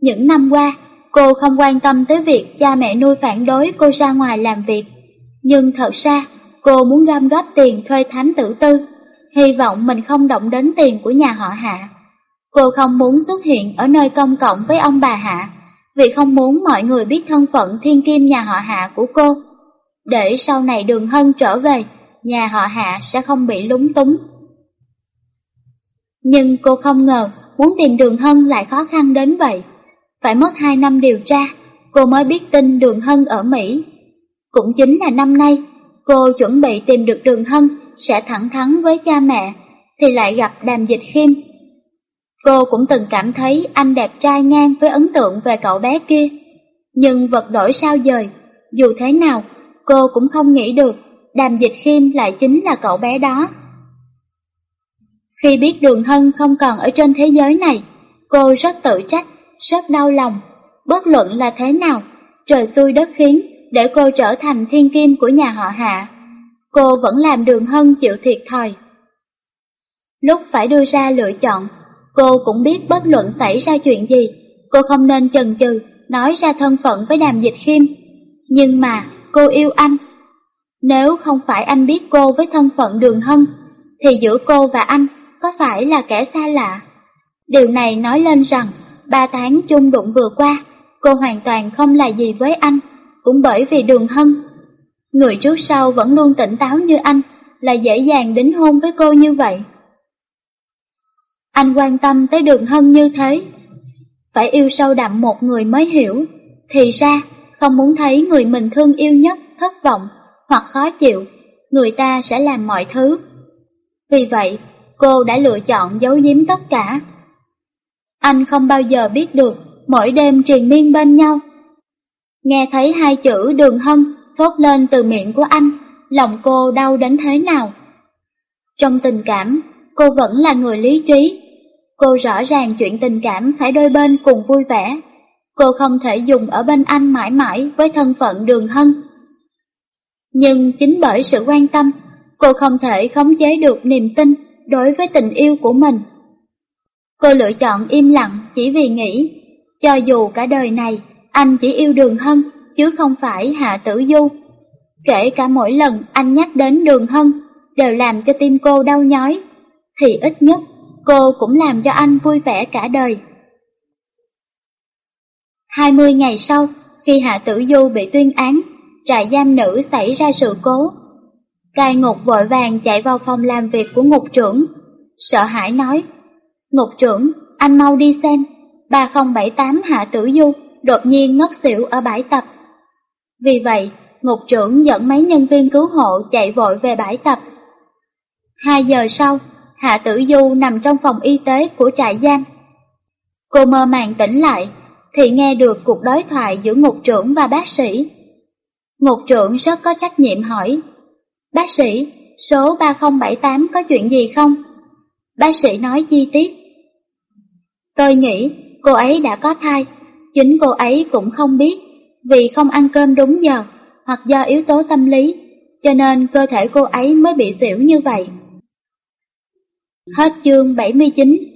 Những năm qua, cô không quan tâm tới việc cha mẹ nuôi phản đối cô ra ngoài làm việc. Nhưng thật ra, cô muốn gom góp tiền thuê thánh tử tư, hy vọng mình không động đến tiền của nhà họ Hạ. Cô không muốn xuất hiện ở nơi công cộng với ông bà Hạ, vì không muốn mọi người biết thân phận thiên kim nhà họ Hạ của cô. Để sau này đường hân trở về, nhà họ Hạ sẽ không bị lúng túng. Nhưng cô không ngờ muốn tìm đường hân lại khó khăn đến vậy. Phải mất 2 năm điều tra, cô mới biết tin đường hân ở Mỹ. Cũng chính là năm nay, cô chuẩn bị tìm được đường hân sẽ thẳng thắn với cha mẹ, thì lại gặp đàm dịch khiêm. Cô cũng từng cảm thấy anh đẹp trai ngang với ấn tượng về cậu bé kia. Nhưng vật đổi sao dời, dù thế nào, cô cũng không nghĩ được đàm dịch khiêm lại chính là cậu bé đó. Khi biết đường hân không còn ở trên thế giới này, cô rất tự trách, rất đau lòng. Bất luận là thế nào, trời xui đất khiến để cô trở thành thiên kim của nhà họ hạ. Cô vẫn làm đường hân chịu thiệt thòi. Lúc phải đưa ra lựa chọn, cô cũng biết bất luận xảy ra chuyện gì, cô không nên chần chừ nói ra thân phận với đàm dịch khiêm. Nhưng mà cô yêu anh. Nếu không phải anh biết cô với thân phận đường hân, thì giữa cô và anh có phải là kẻ xa lạ? Điều này nói lên rằng, ba tháng chung đụng vừa qua, cô hoàn toàn không là gì với anh, cũng bởi vì đường hân. Người trước sau vẫn luôn tỉnh táo như anh, là dễ dàng đính hôn với cô như vậy. Anh quan tâm tới đường hân như thế. Phải yêu sâu đậm một người mới hiểu, thì ra không muốn thấy người mình thương yêu nhất thất vọng hoặc khó chịu, người ta sẽ làm mọi thứ. Vì vậy, cô đã lựa chọn giấu giếm tất cả. Anh không bao giờ biết được mỗi đêm truyền miên bên nhau. Nghe thấy hai chữ đường hân thốt lên từ miệng của anh, lòng cô đau đến thế nào. Trong tình cảm, cô vẫn là người lý trí. Cô rõ ràng chuyện tình cảm phải đôi bên cùng vui vẻ. Cô không thể dùng ở bên anh mãi mãi với thân phận đường hân. Nhưng chính bởi sự quan tâm, cô không thể khống chế được niềm tin đối với tình yêu của mình. Cô lựa chọn im lặng chỉ vì nghĩ, cho dù cả đời này anh chỉ yêu đường hân, chứ không phải Hạ Tử Du. Kể cả mỗi lần anh nhắc đến đường hân, đều làm cho tim cô đau nhói, thì ít nhất cô cũng làm cho anh vui vẻ cả đời. 20 ngày sau, khi Hạ Tử Du bị tuyên án, trại giam nữ xảy ra sự cố, Cai ngục vội vàng chạy vào phòng làm việc của ngục trưởng. Sợ hãi nói, Ngục trưởng, anh mau đi xem, 3078 Hạ Tử Du đột nhiên ngất xỉu ở bãi tập. Vì vậy, ngục trưởng dẫn mấy nhân viên cứu hộ chạy vội về bãi tập. Hai giờ sau, Hạ Tử Du nằm trong phòng y tế của trại giam. Cô mơ màng tỉnh lại, thì nghe được cuộc đối thoại giữa ngục trưởng và bác sĩ. Ngục trưởng rất có trách nhiệm hỏi, Bác sĩ, số 3078 có chuyện gì không? Bác sĩ nói chi tiết. Tôi nghĩ cô ấy đã có thai, chính cô ấy cũng không biết, vì không ăn cơm đúng giờ, hoặc do yếu tố tâm lý, cho nên cơ thể cô ấy mới bị xỉu như vậy. Hết chương 79